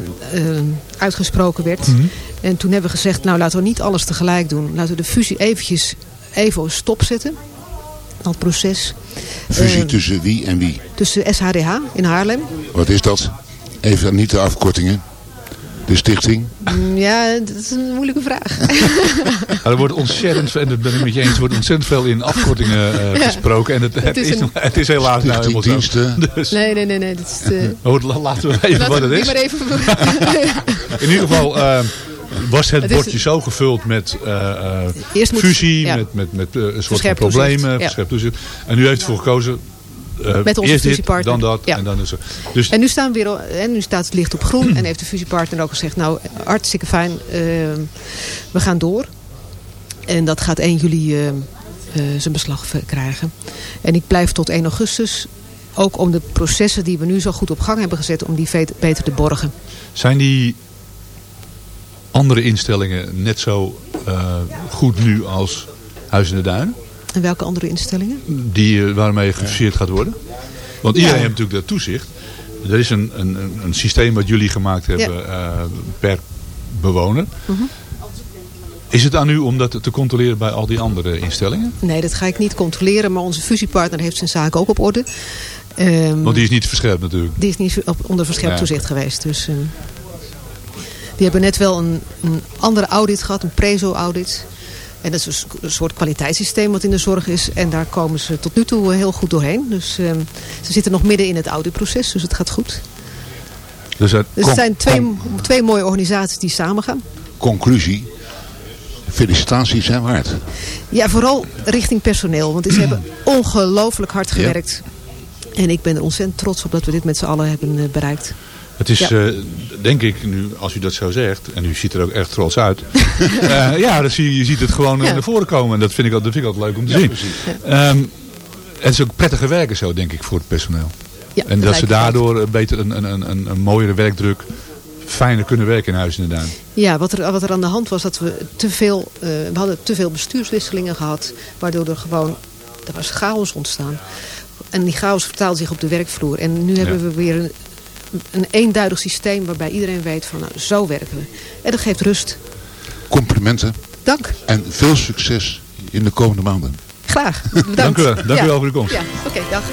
uitgesproken werd. Mhm. En toen hebben we gezegd, nou laten we niet alles tegelijk doen. Laten we de fusie eventjes even stopzetten. Dat proces. Fusie Eh, tussen wie en wie? tussen SHDH in Haarlem. Wat is dat? Even niet de afkortingen. De stichting. Mm, Ja, dat is een moeilijke vraag. Ja, *laughs* er wordt ontzettend, en dat ben ik met je eens, er wordt ontzettend veel in afkortingen eh, Ja. gesproken. En het, het, Het is een- het is helaas nou helemaal. Diensten. *laughs* Dus, Nee, nee, nee. nee dat is, eh, *laughs* oh, la- laten we even laten wat het is. maar even... In ieder geval eh, was het, Het is- bordje zo gevuld met eh, eh, moet- fusie, ja. met, met, met een soort van problemen, ja. En u heeft ervoor gekozen, eh, Met onze fusiepartner. dan dat Ja. en dan is er. Dus En nu, staan we weer, en nu staat het licht op groen. En heeft de fusiepartner ook gezegd, nou hartstikke fijn, eh, we gaan door. En dat gaat 1 juli eh, eh, zijn beslag v- krijgen. En ik blijf tot 1 augustus. Ook om de processen die we nu zo goed op gang hebben gezet, om die beter te borgen. zijn die andere instellingen net zo eh, goed nu als Huis in de Duin? En welke andere instellingen? Die, eh, waarmee gefuseerd gaat worden? Want iedereen heeft natuurlijk dat toezicht. Er is een, een, een- systeem wat jullie gemaakt hebben eh, per bewoner. Mhm. Is het aan u om dat te controleren bij al die andere instellingen? Nee, dat ga ik niet controleren. Maar onze fusiepartner heeft zijn zaken ook op orde. Ehm, Want die is niet verscherpt natuurlijk. Die is niet op, onder verscherpt Ja. toezicht geweest. Dus, eh, die hebben net wel een, een andere audit gehad, een prezo-audit. En dat is een soort kwaliteitssysteem wat in de zorg is. En daar komen ze tot nu toe eh, heel goed doorheen. Dus eh, ze zitten nog midden in het auditproces, dus het gaat goed. Dus, het Dus het zijn twee, twee mooie organisaties die samengaan. Conclusie. Felicitaties zijn waard. Ja, vooral richting personeel. Want ze hebben *clears throat* ongelooflijk hard gewerkt. En ik ben er ontzettend trots op dat we dit met z'n allen hebben eh, bereikt. Het is, Ja. eh, denk ik, nu, als u dat zo zegt, en u ziet er ook echt trots uit. *laughs* Eh, ja, dan zie je, ziet het gewoon eh, Ja. naar voren komen. En dat vind ik, dat vind ik altijd leuk om te Ja, zien. Ehm, het is ook prettiger werken zo, denk ik, voor het personeel. En dat ze daardoor beter een, een, een, een, mooiere werkdruk, fijner kunnen werken in Huis in de Duin. Ja, wat er, wat er aan de hand was, dat we te veel, we hadden te veel bestuurswisselingen gehad. Waardoor er gewoon, er was chaos ontstaan. En die chaos vertaalt zich op de werkvloer. En nu hebben we weer een, een eenduidig systeem waarbij iedereen weet van, nou, zo werken we. En dat geeft rust. Complimenten. Dank. En veel succes in de komende maanden. Graag. *laughs* Bedankt. Dank u wel. Dank u wel voor uw komst. Ja, oké, dag.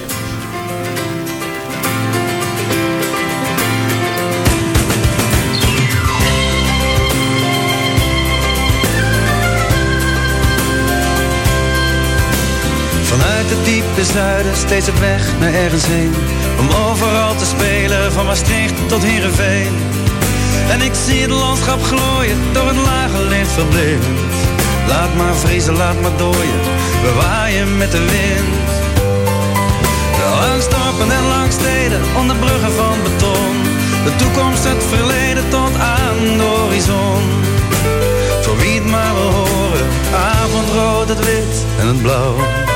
Vanuit het diepe zuiden steeds op weg naar ergens heen Om overal te spelen, van Maastricht tot Heerenveen. En ik zie het landschap glooien, door het lage licht verblind Laat maar vriezen, laat maar dooien, we waaien met de wind. Langs dorpen en langs steden, onder bruggen van beton. De toekomst, het verleden tot aan de horizon. Voor wie het maar wil horen, avondrood, het wit en het blauw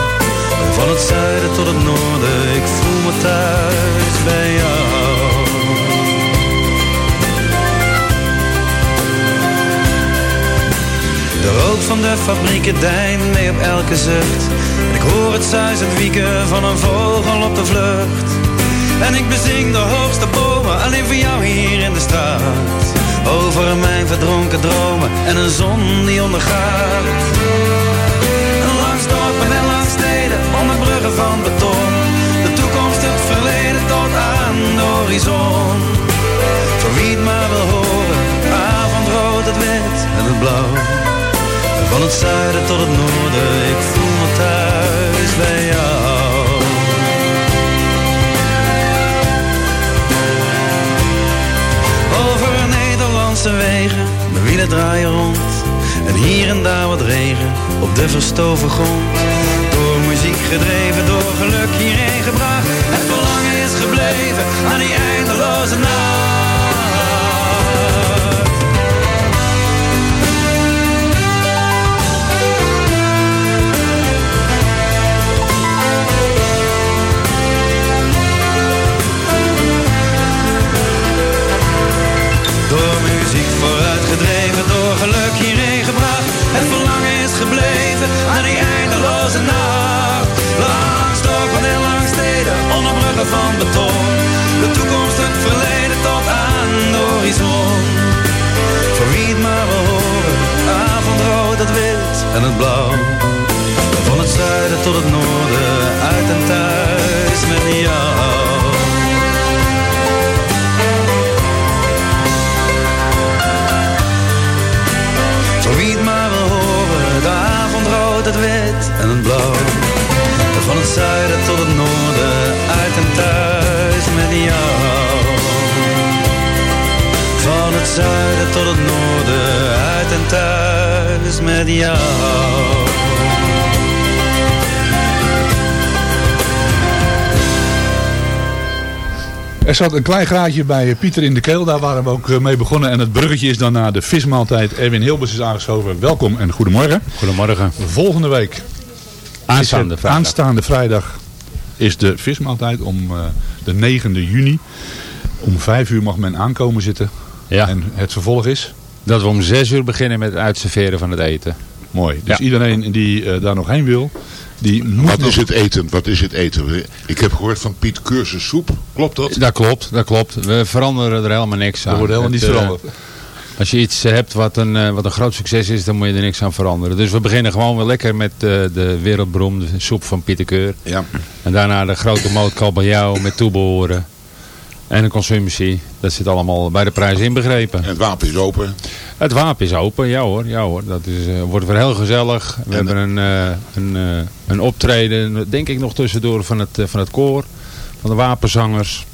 van het zuiden tot het noorden, ik voel me thuis bij jou. De rook van de fabrieken deint mee op elke zucht. En ik hoor het zuizend wieken van een vogel op de vlucht. En ik bezing de hoogste bomen, alleen voor jou hier in de straat. Over mijn verdronken dromen en een zon die ondergaat. Van beton. De toekomst, het verleden tot aan de horizon. Voor wie het maar wil horen, avondrood, het wit en het blauw. Van het zuiden tot het noorden, ik voel me thuis bij jou. Over Nederlandse wegen, de wielen draaien rond. En hier en daar wat regen op de verstoven grond. Gedreven, door geluk hierheen gebracht. Het verlangen is gebleven aan die eindeloze nacht. Door muziek vooruitgedreven, door geluk hierheen gebracht. Het verlangen is gebleven aan die eindeloze nacht. Van beton. De toekomst, het verleden tot aan de horizon. Voor wie het maar wil horen, avondrood, het wit en het blauw. Van het zuiden tot het noorden, uit en thuis met jou. Met jou. Er zat een klein graadje bij Pieter in de keel. Daar waren we ook eh, mee begonnen. En het bruggetje is dan naar de vismaaltijd. Erwin Hilbers is aangeschoven. Welkom en goedemorgen. Goedemorgen. Volgende week. Aanstaande vrijdag. Aanstaande vrijdag is de vismaaltijd om eh, de 9e juni. Om 5 uur mag men aankomen zitten. Ja. En het vervolg is? Dat we om 6 uur beginnen met het uitserveren van het eten. Mooi. Dus Ja. iedereen die eh, daar nog heen wil, die moet Wat nog- is het eten? Wat is het eten? Ik heb gehoord van Piet Cursus soep. Klopt dat? Dat klopt, dat klopt. We veranderen er helemaal niks aan. Er wordt helemaal Het, niets eh, veranderd. Als je iets hebt wat een, eh, wat een groot succes is, dan moet je er niks aan veranderen. Dus we beginnen gewoon weer lekker met eh, de wereldberoemde soep van Pieter Keur. Ja. En daarna de grote moot kabeljauw met toebehoren. En de consumptie. Dat zit allemaal bij de prijs inbegrepen. En het wapen is open. Het wapen is open, ja hoor. Ja hoor. Dat is, eh, wordt weer heel gezellig. We hebben een, eh, een, eh, een optreden, denk ik nog tussendoor, van het, van het koor. Van de wapenzangers.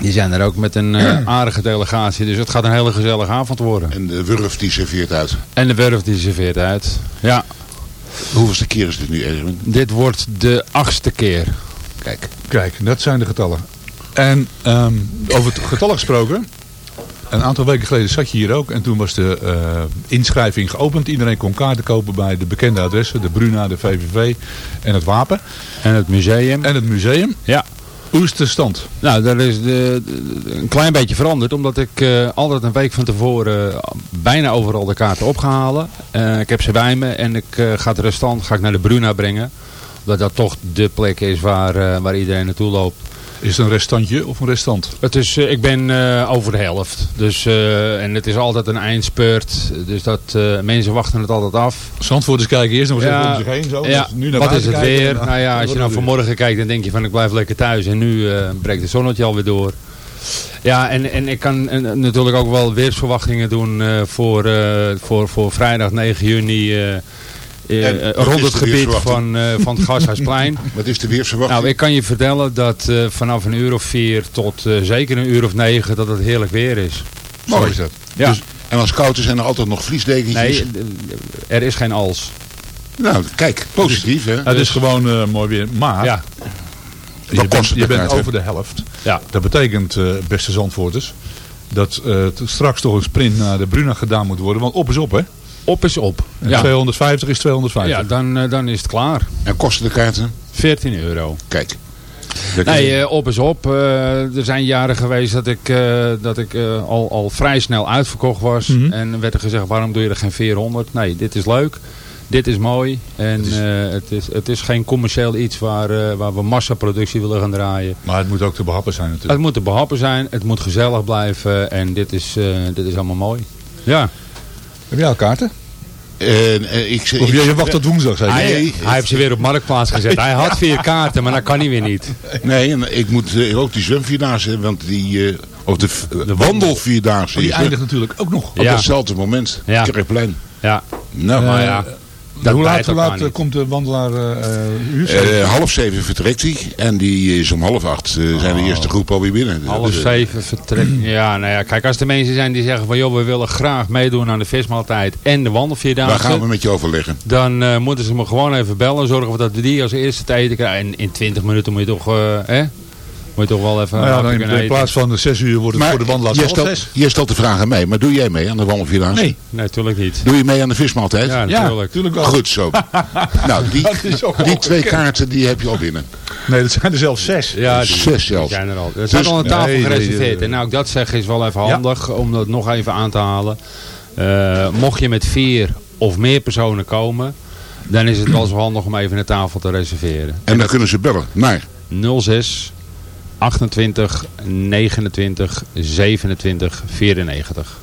Die zijn er ook met een eh, *clears throat* aardige delegatie. Dus het gaat een hele gezellige avond worden. En de Wurf die serveert uit. En de Wurf die serveert uit. Ja. Hoeveelste keer is dit nu, Erwin? Dit wordt de achtste keer. Kijk. Kijk, dat zijn de getallen. En ehm, over het getallen gesproken. Een aantal weken geleden zat je hier ook. En toen was de eh, inschrijving geopend. Iedereen kon kaarten kopen bij de bekende adressen. De Bruna, de VVV en het Wapen. En het museum. En het museum. Ja. Hoe is de stand? Nou, dat is de, de- een klein beetje veranderd. Omdat ik eh, altijd een week van tevoren eh, bijna overal de kaarten op ga halen. Eh, ik heb ze bij me en ik ga het restant ga ik naar de Bruna brengen. Omdat dat toch de plek is waar, waar iedereen naartoe loopt. Is het een restantje of een restant? Het is, eh, ik ben eh, over de helft. Dus, eh, en het is altijd een eindspurt. Dus dat, mensen wachten het altijd af. Zandvoorters kijken eerst nog eens even om zich heen. Zo. Ja, Dus nu naar wat is het kijken weer? nou ja, als je nou weer. vanmorgen kijkt, dan denk je van ik blijf lekker thuis. En nu breekt het zonnetje alweer door. Ja, en, en ik kan natuurlijk ook wel weersverwachtingen doen voor, voor, voor vrijdag 9 juni. Eh, eh, rond het gebied van, eh, van het Gashuisplein. *laughs* Wat is de weersverwachting? Nou, ik kan je vertellen dat eh, vanaf een uur of vier tot eh, zeker een uur of negen dat het heerlijk weer is. Mooi is dat. Ja. Dus, en als het koud is zijn er altijd nog vliesdekentjes. Nee, er is geen als. Nou, kijk, positief hè. Het is gewoon eh, mooi weer. Maar Ja. je bent, je bent over de helft. Ja. Dat betekent, eh, beste Zandvoorters, dat eh, straks toch een sprint naar de Bruna gedaan moet worden. Want op is op, hè? Op is op. En Ja. 250 is 250. Ja, dan, eh, dan is het klaar. En kosten de kaarten? 14 euro. Kijk. Nee, eh, op is op. Eh, er zijn jaren geweest dat ik, eh, dat ik eh, al, al vrij snel uitverkocht was. Mhm. En werd er gezegd, waarom doe je er geen 400? Nee, dit is leuk. Dit is mooi. En het is, het is, het is geen commercieel iets waar, waar we massaproductie willen gaan draaien. Maar het moet ook te behappen zijn natuurlijk. Het moet te behappen zijn. Het moet gezellig blijven. En dit is, eh, dit is allemaal mooi. Ja. Heb jij al kaarten? En, eh, ik, Of jij je wacht tot woensdag, zei je? Hij, Nee. hij heeft ze weer op marktplaats gezet. Hij had vier *laughs* kaarten, maar dat kan hij weer niet. Nee, en ik moet eh, ook die zwemvierdaagse, want die, eh, of de, de wandelvierdaagse Maar die eindigt natuurlijk ook nog. op Ja. datzelfde moment. Ja. Kerkplein. Ja. Nou, Maar Eh, ja, hoe laat, hoe eh, niet. komt de wandelaar eh eh, half zeven vertrekt hij en die is om half acht zijn de eerste groep alweer binnen. Half Dus, zeven vertrek. *clears throat* Ja, nou ja, kijk, als er mensen zijn die zeggen van joh, we willen graag meedoen aan de vismaaltijd en de Daar wandelvierdaagse. gaan we met je overleggen. Dan eh, moeten ze me gewoon even bellen. Zorgen we dat we die als eerste te eten krijgen. En in 20 minuten moet je toch, eh, hè? Moet je toch wel even Nou ja, in eten. plaats van de 6 uur wordt het voor de wandelaars jij half stelt, zes. jij stelt de vraag aan mij, maar doe jij mee aan de wandelvierdaagse? Nee. Nee, natuurlijk niet. Doe je mee aan de vismaaltijd? Ja, Ja, natuurlijk. natuurlijk wel. Goed zo. *laughs* nou, die, die twee kaarten die heb je al binnen. Nee, dat zijn er zelfs zes. Ja, die, Zes die zelfs. zijn er al. Er Dus- al een tafel Nee, nee, gereserveerd. nee, En nou, ik dat zeg is wel even Ja. handig om dat nog even aan te halen. Eh, mocht je met vier of meer personen komen, dan is het wel zo handig om even een tafel te reserveren. En dan kunnen ze bellen naar 06 28 29 27 94.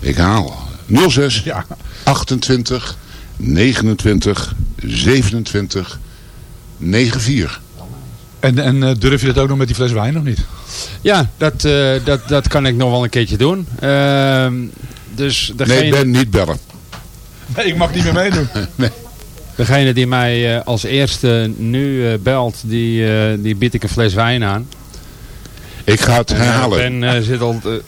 Ik haal 06 Ja. 28 29 27 94. En, en eh, durf je dat ook nog met die fles wijn of niet? Ja, dat, eh, dat, dat kan ik nog wel een keertje doen. Ehm, dus degene, Nee, Ben, niet bellen. Nee, ik mag niet meer meedoen. *laughs* nee. Degene die mij eh, als eerste nu eh, belt, die, eh, die bied ik een fles wijn aan. Ik ga het herhalen. En zit al te,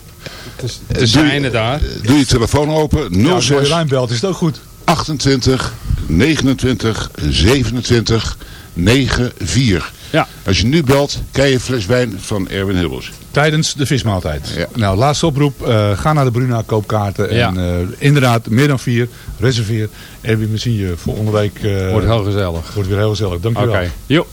zijnen daar. Doe je telefoon open. Ja, als je 06 Marjolein belt is het ook goed. 28 29 27 94. Ja. Als je nu belt, krijg je een fles wijn van Erwin Hilbers. Tijdens de vismaaltijd. Ja. Nou, laatste oproep. eh, ga naar de Bruna, koop kaarten. Ja. En eh, inderdaad, meer dan vier. Reserveer. En we zien je volgende week. eh, Wordt heel gezellig. Wordt weer heel gezellig. Dankjewel. Oké. Jo.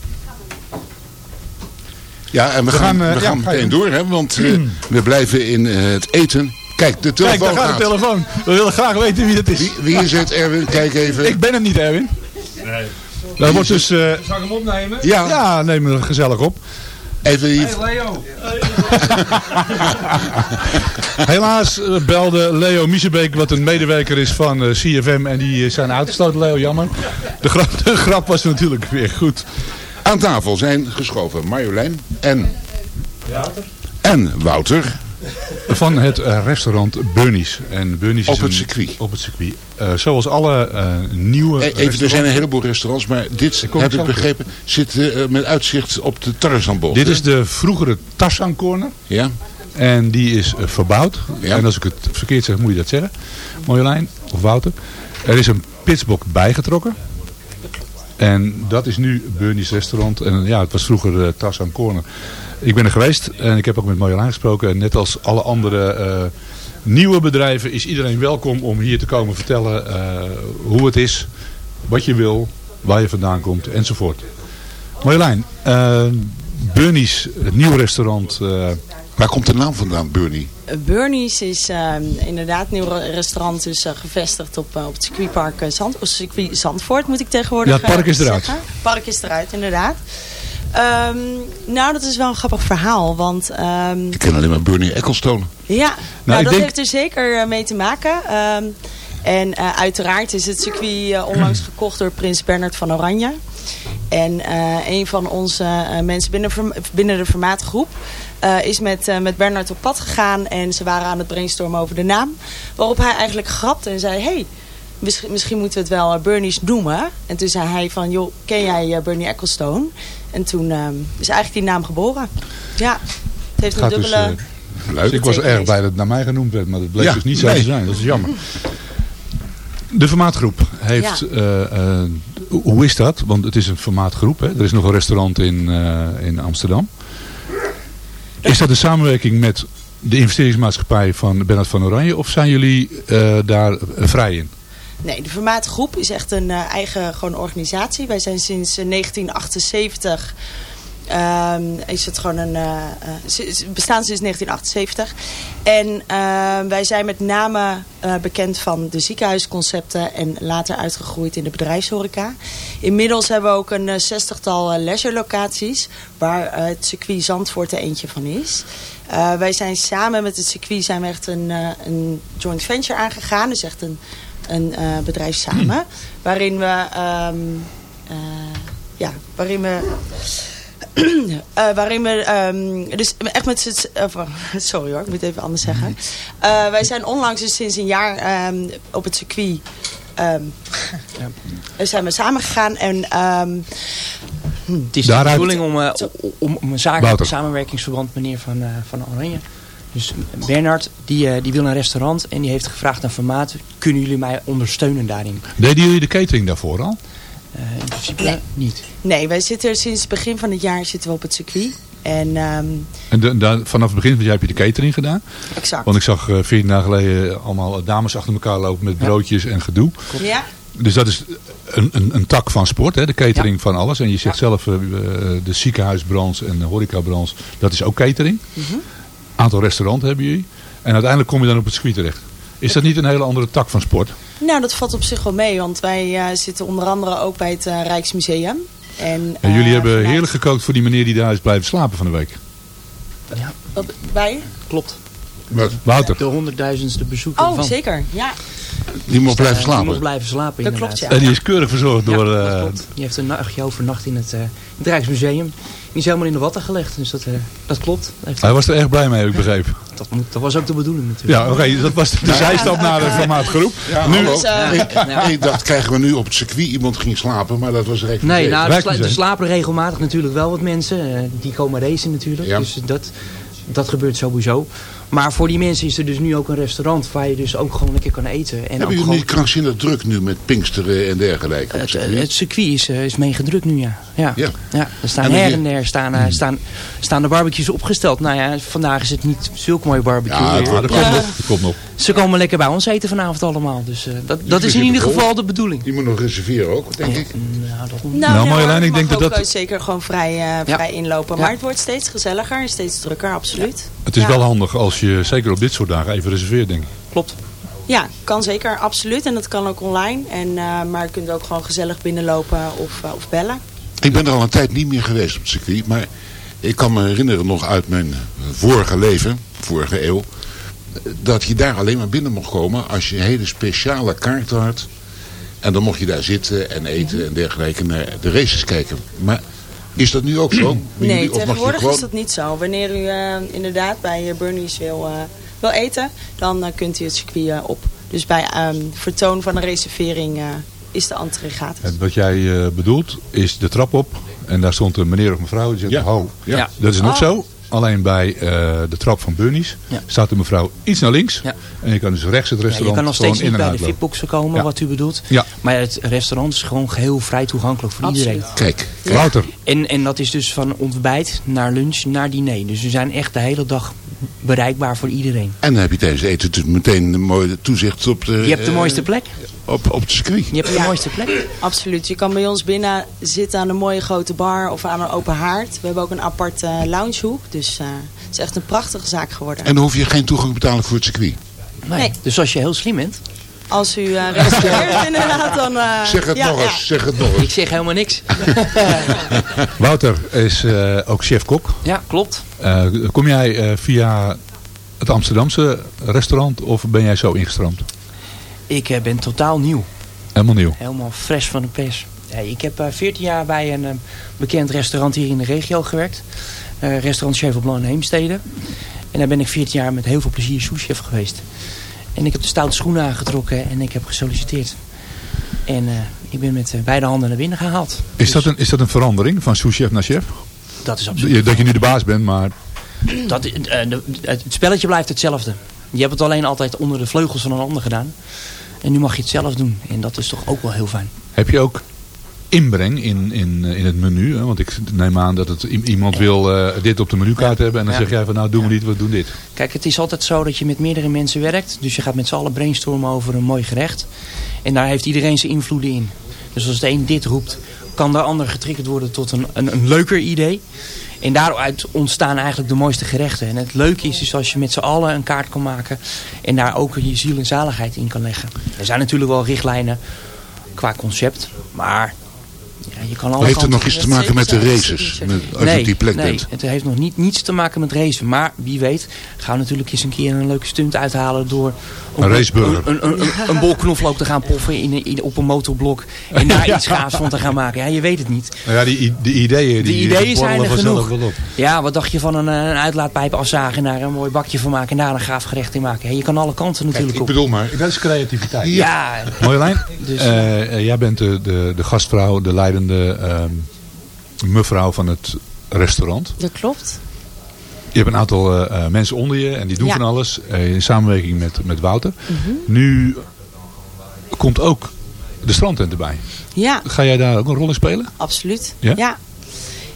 Ja, en we, We gaan, gaan, we ja, gaan meteen door, hè, want eh, we blijven in het eten. Kijk, de Kijk, telefoon daar gaat de telefoon. We willen graag weten wie dat is. Wie, wie is het, Erwin? Kijk even. Ik ben het niet, Erwin. Nee. Dat wordt dus... eh, Zal ik hem opnemen? Ja, ja, neem hem gezellig op. even die... Leo. *laughs* Helaas eh, belde Leo Miesebeek, wat een medewerker is van eh, CFM. En die zijn uitgestoten, Leo, jammer. De grap, *laughs* de grap was natuurlijk weer goed. Aan tafel zijn geschoven Marjolein en... En Wouter. Van het eh, restaurant Burnies. En Burnies Op is het een- circuit. Op het circuit. Eh, zoals alle eh, nieuwe Even, er zijn een restaurants- heleboel restaurants, maar dit, kom heb ik begrepen, zit met uitzicht op de Tarzanbocht. Dit hè? is de vroegere Tarzan Corner. Ja, En die is verbouwd. Ja. En als ik het verkeerd zeg, moet je dat zeggen. Marjolein of Wouter. Er is een pitsbok bijgetrokken. En dat is nu Bernie's restaurant. En ja, het was vroeger uh, Tarzan Corner. Ik ben er geweest en ik heb ook met Marjolein gesproken. En net als alle andere eh, nieuwe bedrijven is iedereen welkom om hier te komen vertellen eh, hoe het is. Wat je wil, waar je vandaan komt enzovoort. Marjolein, uh, Bernie's, het nieuwe restaurant... Uh, Waar komt de naam vandaan, Bernie? Bernie's is uh, inderdaad een nieuw restaurant dus, uh, gevestigd op, uh, op het circuitpark Zand, of circuit Zandvoort moet ik tegenwoordig Ja, het park is eruit. Het park is eruit, inderdaad. Um, nou, dat is wel een grappig verhaal, want... Um, ik ken alleen maar Bernie Ecclestone. Ja, nou, nou dat denk... heeft er zeker mee te maken. Um, en uiteraard is het circuit onlangs *clears throat* gekocht door prins Bernard van Oranje. En uh, een van onze mensen binnen, binnen de formaatgroep is met, met Bernard op pad gegaan. En ze waren aan het brainstormen over de naam. Waarop hij eigenlijk grapte en zei... Hey, misschien, misschien moeten we het wel Bernie's noemen. En toen zei hij van... joh, ken jij Bernie Ecclestone? En toen is eigenlijk die naam geboren. Ja, het heeft een dubbele... Dus, Leuk. Ik was erg blij dat het naar mij genoemd werd. Maar dat bleek ja, dus niet zo nee. te zijn. Dat is jammer. *laughs* De formaatgroep heeft, ja. uh, uh, hoe is dat? Want het is een formaatgroep. Hè? Er is nog een restaurant in, uh, in Amsterdam. Is dat een samenwerking met de investeringsmaatschappij van Bernard van Oranje? Of zijn jullie daar vrij in? Nee, de formaatgroep is echt een eigen gewoon organisatie. Wij zijn sinds 1978... Um, is het gewoon een, uh, uh, bestaan sinds 1978. En uh, wij zijn met name bekend van de ziekenhuisconcepten en later uitgegroeid in de bedrijfshoreca. Inmiddels hebben we ook een zestigtal leisure locaties waar het circuit Zandvoort er eentje van is. wij zijn samen met het circuit zijn we echt een, een joint venture aangegaan. Dus echt een, een bedrijf samen. Waarin we... Um, ja, waarin we... Uh, *clears throat* waarin we um, dus echt met uh, *laughs* sorry hoor, ik moet even anders zeggen. Uh, wij zijn onlangs dus sinds een jaar um, op het circuit um, *laughs* ja. zijn we samen gegaan en het is Daaruit... de bedoeling om, uh, om, om een zakelijk samenwerkingsverband meneer van, uh, van Oranje. Dus Bernard, die, uh, die wil een restaurant en die heeft gevraagd naar formaat. Kunnen jullie mij ondersteunen daarin? Deden jullie de catering daarvoor al? Uh, in principe nee. niet. Nee, wij zitten sinds het begin van het jaar zitten we op het circuit. En, ehm, en de, de, vanaf het begin heb je de catering gedaan. Exact. Want ik zag uh, 14 dagen geleden allemaal dames achter elkaar lopen met broodjes en gedoe. Ja. Dus dat is een, een, een tak van sport, hè? de catering van alles. En je zegt zelf, uh, de ziekenhuisbranche en de horecabranche, dat is ook catering. Mm Aantal restaurants hebben jullie. En uiteindelijk kom je dan op het circuit terecht. Is dat niet een hele andere tak van sport? Nou, dat valt op zich wel mee. Want wij uh, zitten onder andere ook bij het uh, Rijksmuseum. En, en jullie hebben vanuit... heerlijk gekookt voor die meneer die daar is blijven slapen van de week. Ja. Bij? Klopt. Wouter. De honderdduizendste bezoeker Oh, van. zeker. Ja. Die moet blijven slapen? Die moet blijven slapen, Dat klopt, ja. En die is keurig verzorgd door... Ja, uh, Die heeft een nachtje overnacht in het, uh, het Rijksmuseum. Die is helemaal in de watten gelegd, dus dat, uh, dat klopt. Heeft hij was er erg blij mee, heb ik begrepen. Dat, moet, dat was ook de bedoeling natuurlijk. Ja, oké, okay, dat was de zijstap naar de formaatgroep. Ja, nu, dus, ik, ik, dacht, krijgen we nu op het circuit iemand ging slapen, maar dat was recht Nee, nou, er, sla er slapen regelmatig natuurlijk wel wat mensen. die komen racen natuurlijk, ja. dus dat, dat gebeurt sowieso. Maar voor die mensen is er dus nu ook een restaurant waar je dus ook gewoon lekker kan eten. En Hebben jullie niet krankzinnig druk nu met Pinksteren en dergelijke? Het, circuit? het circuit is, uh, is meegedrukt nu, ja. Ja. ja. ja er staan her en der staan, uh, staan, staan de barbecues opgesteld. Nou ja, vandaag is het niet zulk mooi barbecue. Ja, dat, dat, komt nog, dat komt nog. Ze komen lekker bij ons eten vanavond allemaal. Dus uh, dat, dat is in ieder geval de bedoeling. Die moet nog reserveren ook, denk ik. Nou, dat nou, nou Marjolein, ik denk dat ook dat... zeker gewoon vrij, uh, vrij inlopen. Maar het wordt steeds gezelliger en steeds drukker, absoluut. Het is wel handig als je, zeker op dit soort dagen, even reserveert, denk ik. Klopt. Ja, kan zeker, absoluut. En dat kan ook online. En, uh, maar je kunt ook gewoon gezellig binnenlopen of, uh, of bellen. Ik ben er al een tijd niet meer geweest op het circuit. Maar ik kan me herinneren nog uit mijn vorige leven, vorige eeuw. Dat je daar alleen maar binnen mocht komen als je een hele speciale kaart had. En dan mocht je daar zitten en eten en dergelijke naar de races kijken. Maar is dat nu ook zo? Nee, jullie, tegenwoordig gewoon... is dat niet zo. Wanneer u uh, inderdaad bij Burnies wil, uh, wil eten, dan uh, kunt u het circuit uh, op. Dus bij um, vertoon van een reservering uh, is de entree gratis. En wat jij uh, bedoelt is de trap op en daar stond een meneer of mevrouw die zegt, ja. ho, ja. dat is nog Oh. zo. Alleen bij uh, de trap van Burnies Ja. staat de mevrouw iets naar links. Ja. En je kan dus rechts het Ja, restaurant je kan nog steeds in niet bij de fitboxen komen, Ja. wat u bedoelt. Ja. Maar het restaurant is gewoon geheel vrij toegankelijk voor Absoluut. iedereen. Kijk, Wouter, En, en dat is dus van ontbijt naar lunch naar diner. Dus we zijn echt de hele dag bereikbaar voor iedereen. en dan heb je tijdens het eten dus meteen een mooie toezicht op de... Je hebt de eh, mooiste plek. Op, op het circuit. Je hebt de Ja. mooiste plek. Absoluut. Je kan bij ons binnen zitten aan een mooie grote bar of aan een open haard. We hebben ook een aparte uh, loungehoek. Dus uh, het is echt een prachtige zaak geworden. En dan hoef je geen toegang te betalen voor het circuit. Nee. Nee. Dus als je heel slim bent. Als u uh, reserveert *laughs* inderdaad, dan... uh, Zeg het ja, nog ja. eens, zeg het nog Ik eens. zeg helemaal niks. *laughs* Wouter is uh, ook chef-kok. Ja, klopt. Uh, kom jij uh, via het Amsterdamse restaurant of ben jij zo ingestroomd? Ik uh, ben totaal nieuw. Helemaal nieuw. Helemaal fresh van de pers. Ja, ik heb uh, 14 jaar bij een uh, bekend restaurant hier in de regio gewerkt. Restaurant Chef Blanc in Heemstede. En daar ben ik 14 jaar met heel veel plezier souschef geweest. En ik heb de stoute schoenen aangetrokken en ik heb gesolliciteerd. En uh, ik ben met uh, beide handen naar binnen gehaald. Is, dat een, is dat een verandering van souschef naar chef? Dat is absoluut. Dat je nu de baas bent, maar... Dat, uh, het spelletje blijft hetzelfde. Je hebt het alleen altijd onder de vleugels van een ander gedaan. En nu mag je het zelf doen. En dat is toch ook wel heel fijn. Heb je ook inbreng in, in, in het menu? Hè? Want ik neem aan dat het, iemand wil uh, dit op de menukaart ja. hebben. En dan ja. zeg jij van nou doen we niet, we doen dit. Kijk, het is altijd zo dat je met meerdere mensen werkt. Dus je gaat met z'n allen brainstormen over een mooi gerecht. En daar heeft iedereen zijn invloeden in. Dus als de een dit roept, kan de ander getriggerd worden tot een, een, een leuker idee. En daaruit ontstaan eigenlijk de mooiste gerechten. En het leuke is dus als je met z'n allen een kaart kan maken. En daar ook je ziel en zaligheid in kan leggen. Er zijn natuurlijk wel richtlijnen qua concept. Maar ja, je kan alle heeft het nog iets te maken met de races? Met, als nee, je op die plek nee, bent? het heeft nog niet, niets te maken met racen. Maar wie weet gaan we natuurlijk eens een keer een leuke stunt uithalen door een, raceburger. Een, een, een, een, bol knoflook te gaan poffen in, in, op een motorblok. En daar *laughs* ja. iets gaafs van te gaan maken. Ja, je weet het niet. Nou ja, die, die ideeën, die, die ideeën zijn er genoeg. Wel op. Ja, wat dacht je van een, een uitlaatpijp afzagen en daar een mooi bakje van maken en daar een gaaf gerecht in maken. Ja, je kan alle kanten natuurlijk Kijk, op. ik bedoel maar, dat is creativiteit. Ja. ja. Marjolein, dus, uh, jij bent de, de, de gastvrouw, de leidende um, mevrouw van het restaurant. Dat klopt. Je hebt een aantal uh, mensen onder je en die doen ja. van alles uh, in samenwerking met, met Wouter. Mm -hmm. Nu komt ook de strandtent erbij. Ja. Ga jij daar ook een rol in spelen? Absoluut. Ja. ja.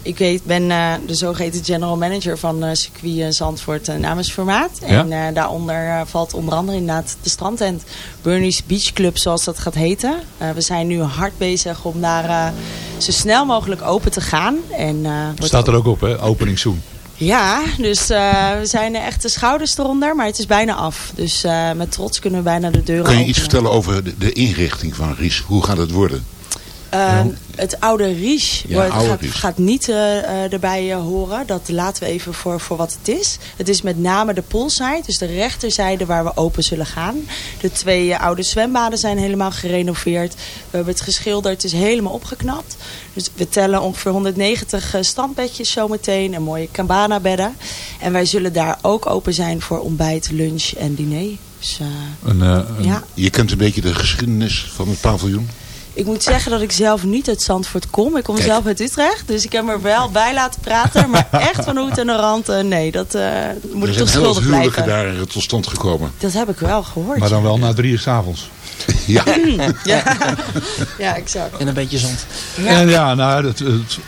Ik weet, ben uh, de zogeheten general manager van uh, circuit Zandvoort uh, namens Formaat. Ja? En daaronder valt onder andere inderdaad de strandtent. Bernie's Beach Club zoals dat gaat heten. we zijn nu hard bezig om daar zo snel mogelijk open te gaan. En, Staat er ook op hè, opening soon. Ja, dus uh, we zijn echt de schouders eronder, maar het is bijna af. Dus uh, met trots kunnen we bijna de deuren Kun je openen. iets vertellen over de, de inrichting van Ries? Hoe gaat het worden? Uh, het oude Ries ja, gaat, gaat, niet uh, erbij uh, horen. Dat laten we even voor, voor wat het is. Het is met name de poolside, dus de rechterzijde waar we open zullen gaan. De twee oude zwembaden zijn helemaal gerenoveerd. We hebben het geschilderd, het is helemaal opgeknapt. Dus we tellen ongeveer 190 standbedjes zometeen en mooie cabana bedden. En wij zullen daar ook open zijn voor ontbijt, lunch en diner. Dus, een, een, ja. Je kent een beetje de geschiedenis van het paviljoen? Ik moet zeggen dat ik zelf niet uit Zandvoort kom. Ik kom Kijk. zelf uit Utrecht. Dus ik heb me er wel bij laten praten. Maar *laughs* echt van hoed en de rand, uh, nee, dat uh, moet ik toch schuldig blijven. Er zijn daar tot stand gekomen. Dat heb ik wel gehoord. Maar dan wel na drie uur s'avonds. *laughs* ja. *laughs* ja. ja, exact. En een beetje zand. Ja, en ja nou, het, het,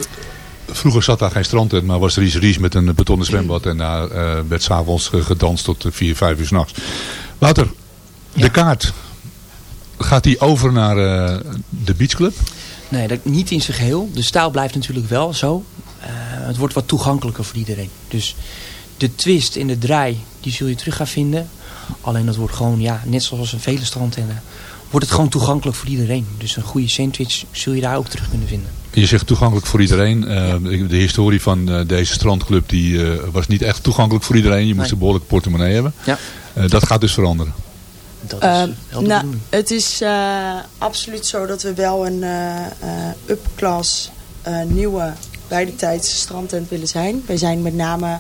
vroeger zat daar geen strand in, maar was Ries Ries met een betonnen zwembad. En daar uh, werd s'avonds gedanst tot vier, vijf uur s'nachts. Wouter, de kaart Gaat die over naar uh, de beachclub? Nee, dat, niet in zijn geheel. De stijl blijft natuurlijk wel zo. Uh, het wordt wat toegankelijker voor iedereen. Dus de twist in de draai, die zul je terug gaan vinden. Alleen dat wordt gewoon, ja, net zoals een vele strandtenten, wordt het gewoon toegankelijk voor iedereen. Dus een goede sandwich zul je daar ook terug kunnen vinden. Je zegt toegankelijk voor iedereen. Uh, de historie van deze strandclub die, was niet echt toegankelijk voor iedereen. Je moest nee. een behoorlijk portemonnee hebben. Ja. dat gaat dus veranderen. Dat is uh, nou, het is uh, absoluut zo dat we wel een uh, upclass nieuwe bij de tijdse strandtent willen zijn. Wij zijn met name,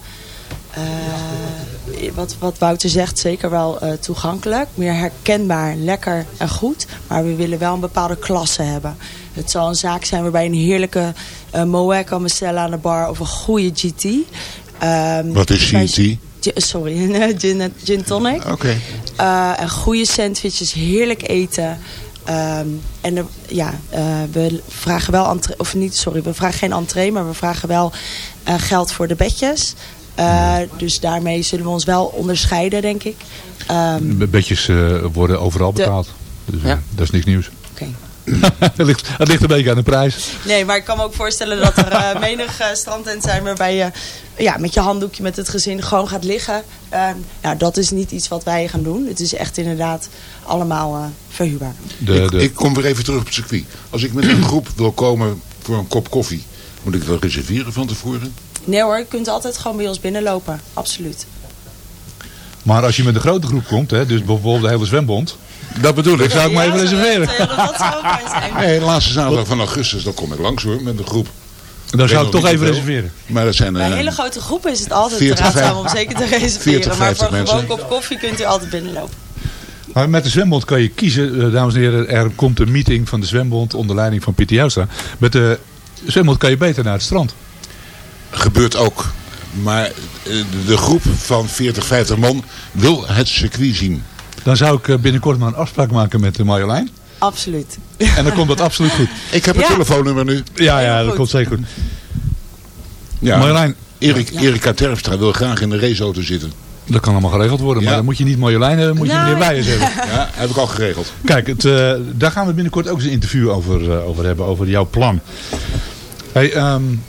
wat, wat Wouter zegt, zeker wel toegankelijk. Meer herkenbaar, lekker en goed. Maar we willen wel een bepaalde klasse hebben. Het zal een zaak zijn waarbij een heerlijke uh, kan bestellen aan de bar of een goede GT. Um, wat is GT? Sorry, *laughs* gin, gin tonic. Oké. Okay. Uh, en goede sandwiches, heerlijk eten. Um, en er, ja, uh, we vragen wel entree, of niet, sorry, we vragen geen entree, maar we vragen wel uh, geld voor de bedjes. Uh, dus daarmee zullen we ons wel onderscheiden, denk ik. Um, de bedjes worden overal betaald. De, dus, ja. Dat is niks nieuws. *laughs* Het, ligt, het ligt een beetje aan de prijs. Nee, maar ik kan me ook voorstellen dat er uh, *laughs* menig uh, strandtent zijn waarbij je ja, met je handdoekje met het gezin gewoon gaat liggen. Uh, nou, dat is niet iets wat wij gaan doen. Het is echt inderdaad allemaal verhuurbaar. De, de... Ik, ik, kom weer even terug op het circuit. Als ik met een groep *clears throat* wil komen voor een kop koffie, moet ik wel reserveren van tevoren? Nee hoor, je kunt altijd gewoon bij ons binnenlopen. Absoluut. Maar als je met een grote groep komt, hè, dus bijvoorbeeld de hele zwembond... Dat bedoel ik. zou ik maar even reserveren. Dat zou ook zijn. Nee, laatste zaterdag van augustus, dan kom ik langs hoor, met een groep. Dan zou ik toch even reserveren. Maar dat zijn, Bij uh, hele grote groepen is het altijd 40, raadzaam om zeker te reserveren. 40, maar voor gewoon kop koffie kunt u altijd binnenlopen. Maar met de zwembond kan je kiezen, dames en heren. Er komt een meeting van de zwembond onder leiding van Pieter Jouwstra. Met de zwembond kan je beter naar het strand. Gebeurt ook. Maar de groep van 40, 50 man wil het circuit zien. Dan zou ik binnenkort maar een afspraak maken met Marjolein. Absoluut. En dan komt dat absoluut goed. *laughs* Ik heb een ja. telefoonnummer nu. Ja, ja, dat komt zeker goed. Ja, Marjolein. Erik, ja. Erika Terpstra wil graag in de raceauto zitten. Dat kan allemaal geregeld worden. Ja. Maar dan moet je niet Marjolein hebben, moet je Nou, meneer Weijers hebben. Ja, heb ik al geregeld. Kijk, het, uh, daar gaan we binnenkort ook eens een interview over, uh, over hebben. Over jouw plan. Hey, um,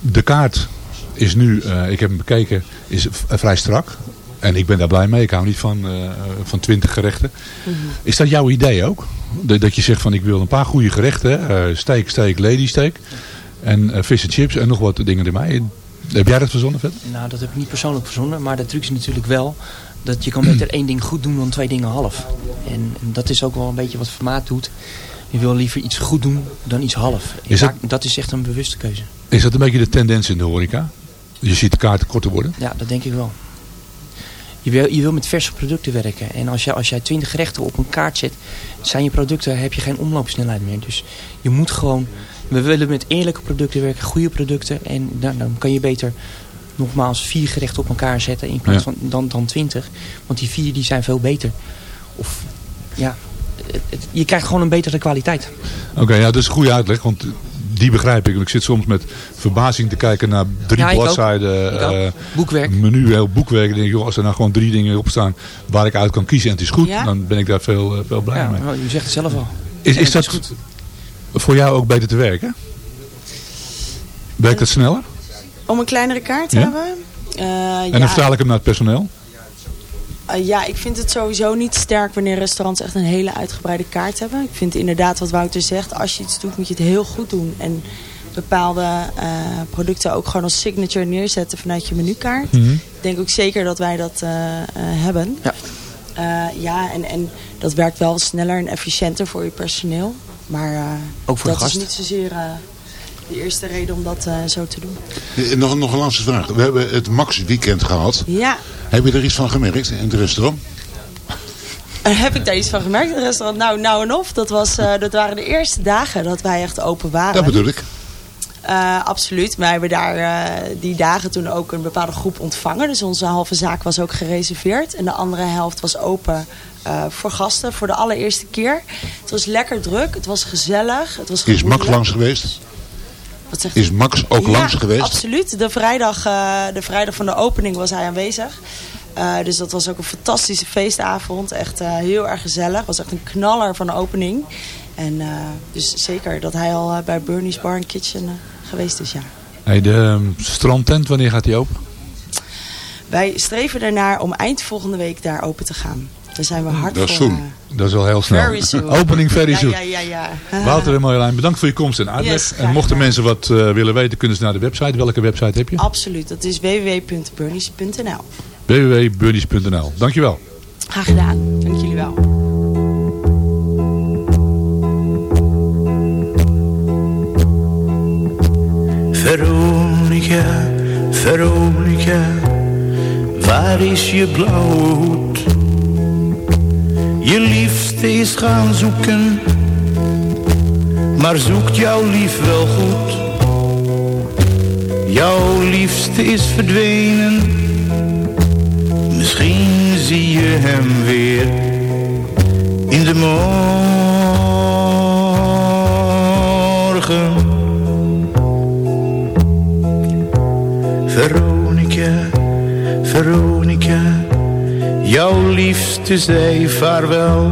de kaart is nu, uh, ik heb hem bekeken, is vrij strak. En ik ben daar blij mee. Ik hou niet van, uh, van 20 gerechten. Mm -hmm. Is dat jouw idee ook? Dat, dat je zegt van ik wil een paar goede gerechten. Uh, steak, steak, lady steak. En uh, vis en chips en nog wat dingen erbij. Heb jij dat verzonnen, Vet? Nou, dat heb ik niet persoonlijk verzonnen. Maar de truc is natuurlijk wel dat je kan beter *clears throat* één ding goed doen dan twee dingen half. En, en dat is ook wel een beetje wat formaat doet. Je wil liever iets goed doen dan iets half. Is dat, dat is echt een bewuste keuze. Is dat een beetje de tendens in de horeca? Je ziet de kaarten korter worden? Ja, dat denk ik wel. Je wil, je wil met verse producten werken. En als, je, als jij 20 gerechten op een kaart zet, zijn je producten, heb je geen omloopsnelheid meer. Dus je moet gewoon, we willen met eerlijke producten werken, goede producten. En dan, dan kan je beter nogmaals vier gerechten op elkaar zetten in plaats van dan, dan 20. Want die vier die zijn veel beter. Of ja, je krijgt gewoon een betere kwaliteit. Oké, okay, ja, dat is een goede uitleg. Want die begrijp ik. Ik zit soms met verbazing te kijken naar drie Ja, bladzijden. Eh, Boekwerk. Menu, heel boekwerk. Ik denk, joh, als er nou gewoon drie dingen op staan waar ik uit kan kiezen en het is goed. Ja. Dan ben ik daar veel, eh, veel blij Ja, mee. u zegt het zelf al. Is, En is dat voor jou ook beter te werken? Werkt het sneller? Om een kleinere kaart te hebben? Eh, En dan vertaal ik hem naar het personeel. Eh, ja, ik vind het sowieso niet sterk wanneer restaurants echt een hele uitgebreide kaart hebben. Ik vind inderdaad wat Wouter zegt, als je iets doet moet je het heel goed doen. En bepaalde eh, producten ook gewoon als signature neerzetten vanuit je menukaart. Mhm. Ik denk ook zeker dat wij dat eh, hebben. Ja, ja en, en dat werkt wel sneller en efficiënter voor je personeel. Maar Ook voor de dat gast. is niet zozeer de eerste reden om dat eh, zo te doen. Eh, Nog, nog een laatste vraag. We hebben het Max weekend gehad. Ja, Heb je er iets van gemerkt in het restaurant? Eh, Heb ik daar iets van gemerkt in het restaurant? Nou, nou en of. Dat, was, dat waren de eerste dagen dat wij echt open waren. Dat bedoel ik. Absoluut. Wij hebben daar die dagen toen ook een bepaalde groep ontvangen. Dus onze halve zaak was ook gereserveerd. En de andere helft was open voor gasten. Voor de allereerste keer. Het was lekker druk. Het was gezellig. Het was Is Max langs geweest? Is Max ook Ja, langs geweest? absoluut. De vrijdag, eh, de vrijdag van de opening was hij aanwezig. Eh, dus dat was ook een fantastische feestavond. Echt eh, heel erg gezellig. Was echt een knaller van de opening. En dus zeker dat hij al bij Bernie's Bar and Kitchen geweest is, ja. Hey, de ehm, strandtent, wanneer gaat die open? Wij streven ernaar om eind volgende week daar open te gaan. Daar zijn we hard Dat is voor. eh, Dat is wel heel snel. Very soon. Opening very ja, soon. Ja, ja, ja. Wouter en Marjolein, bedankt voor je komst en uitleg. Yes, en mochten mensen wat eh, willen weten, kunnen ze naar de website. Welke website heb je? Absoluut. Dat is www.bernies.nl www.burnies.nl Dankjewel. Graag gedaan. Dank jullie wel. Veronica, Veronica, waar is je blauwe hoed? Je liefste is gaan zoeken, maar zoekt jouw lief wel goed? Jouw liefste is verdwenen, misschien zie je hem weer in de morgen. Veronica, Veronica, jouw liefste zei vaarwel.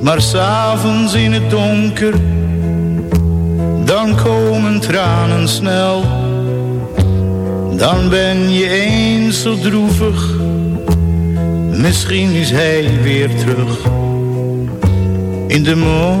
Maar s'avonds in het donker, dan komen tranen snel. Dan ben je eens zo droevig, misschien is hij weer terug. In de morgen.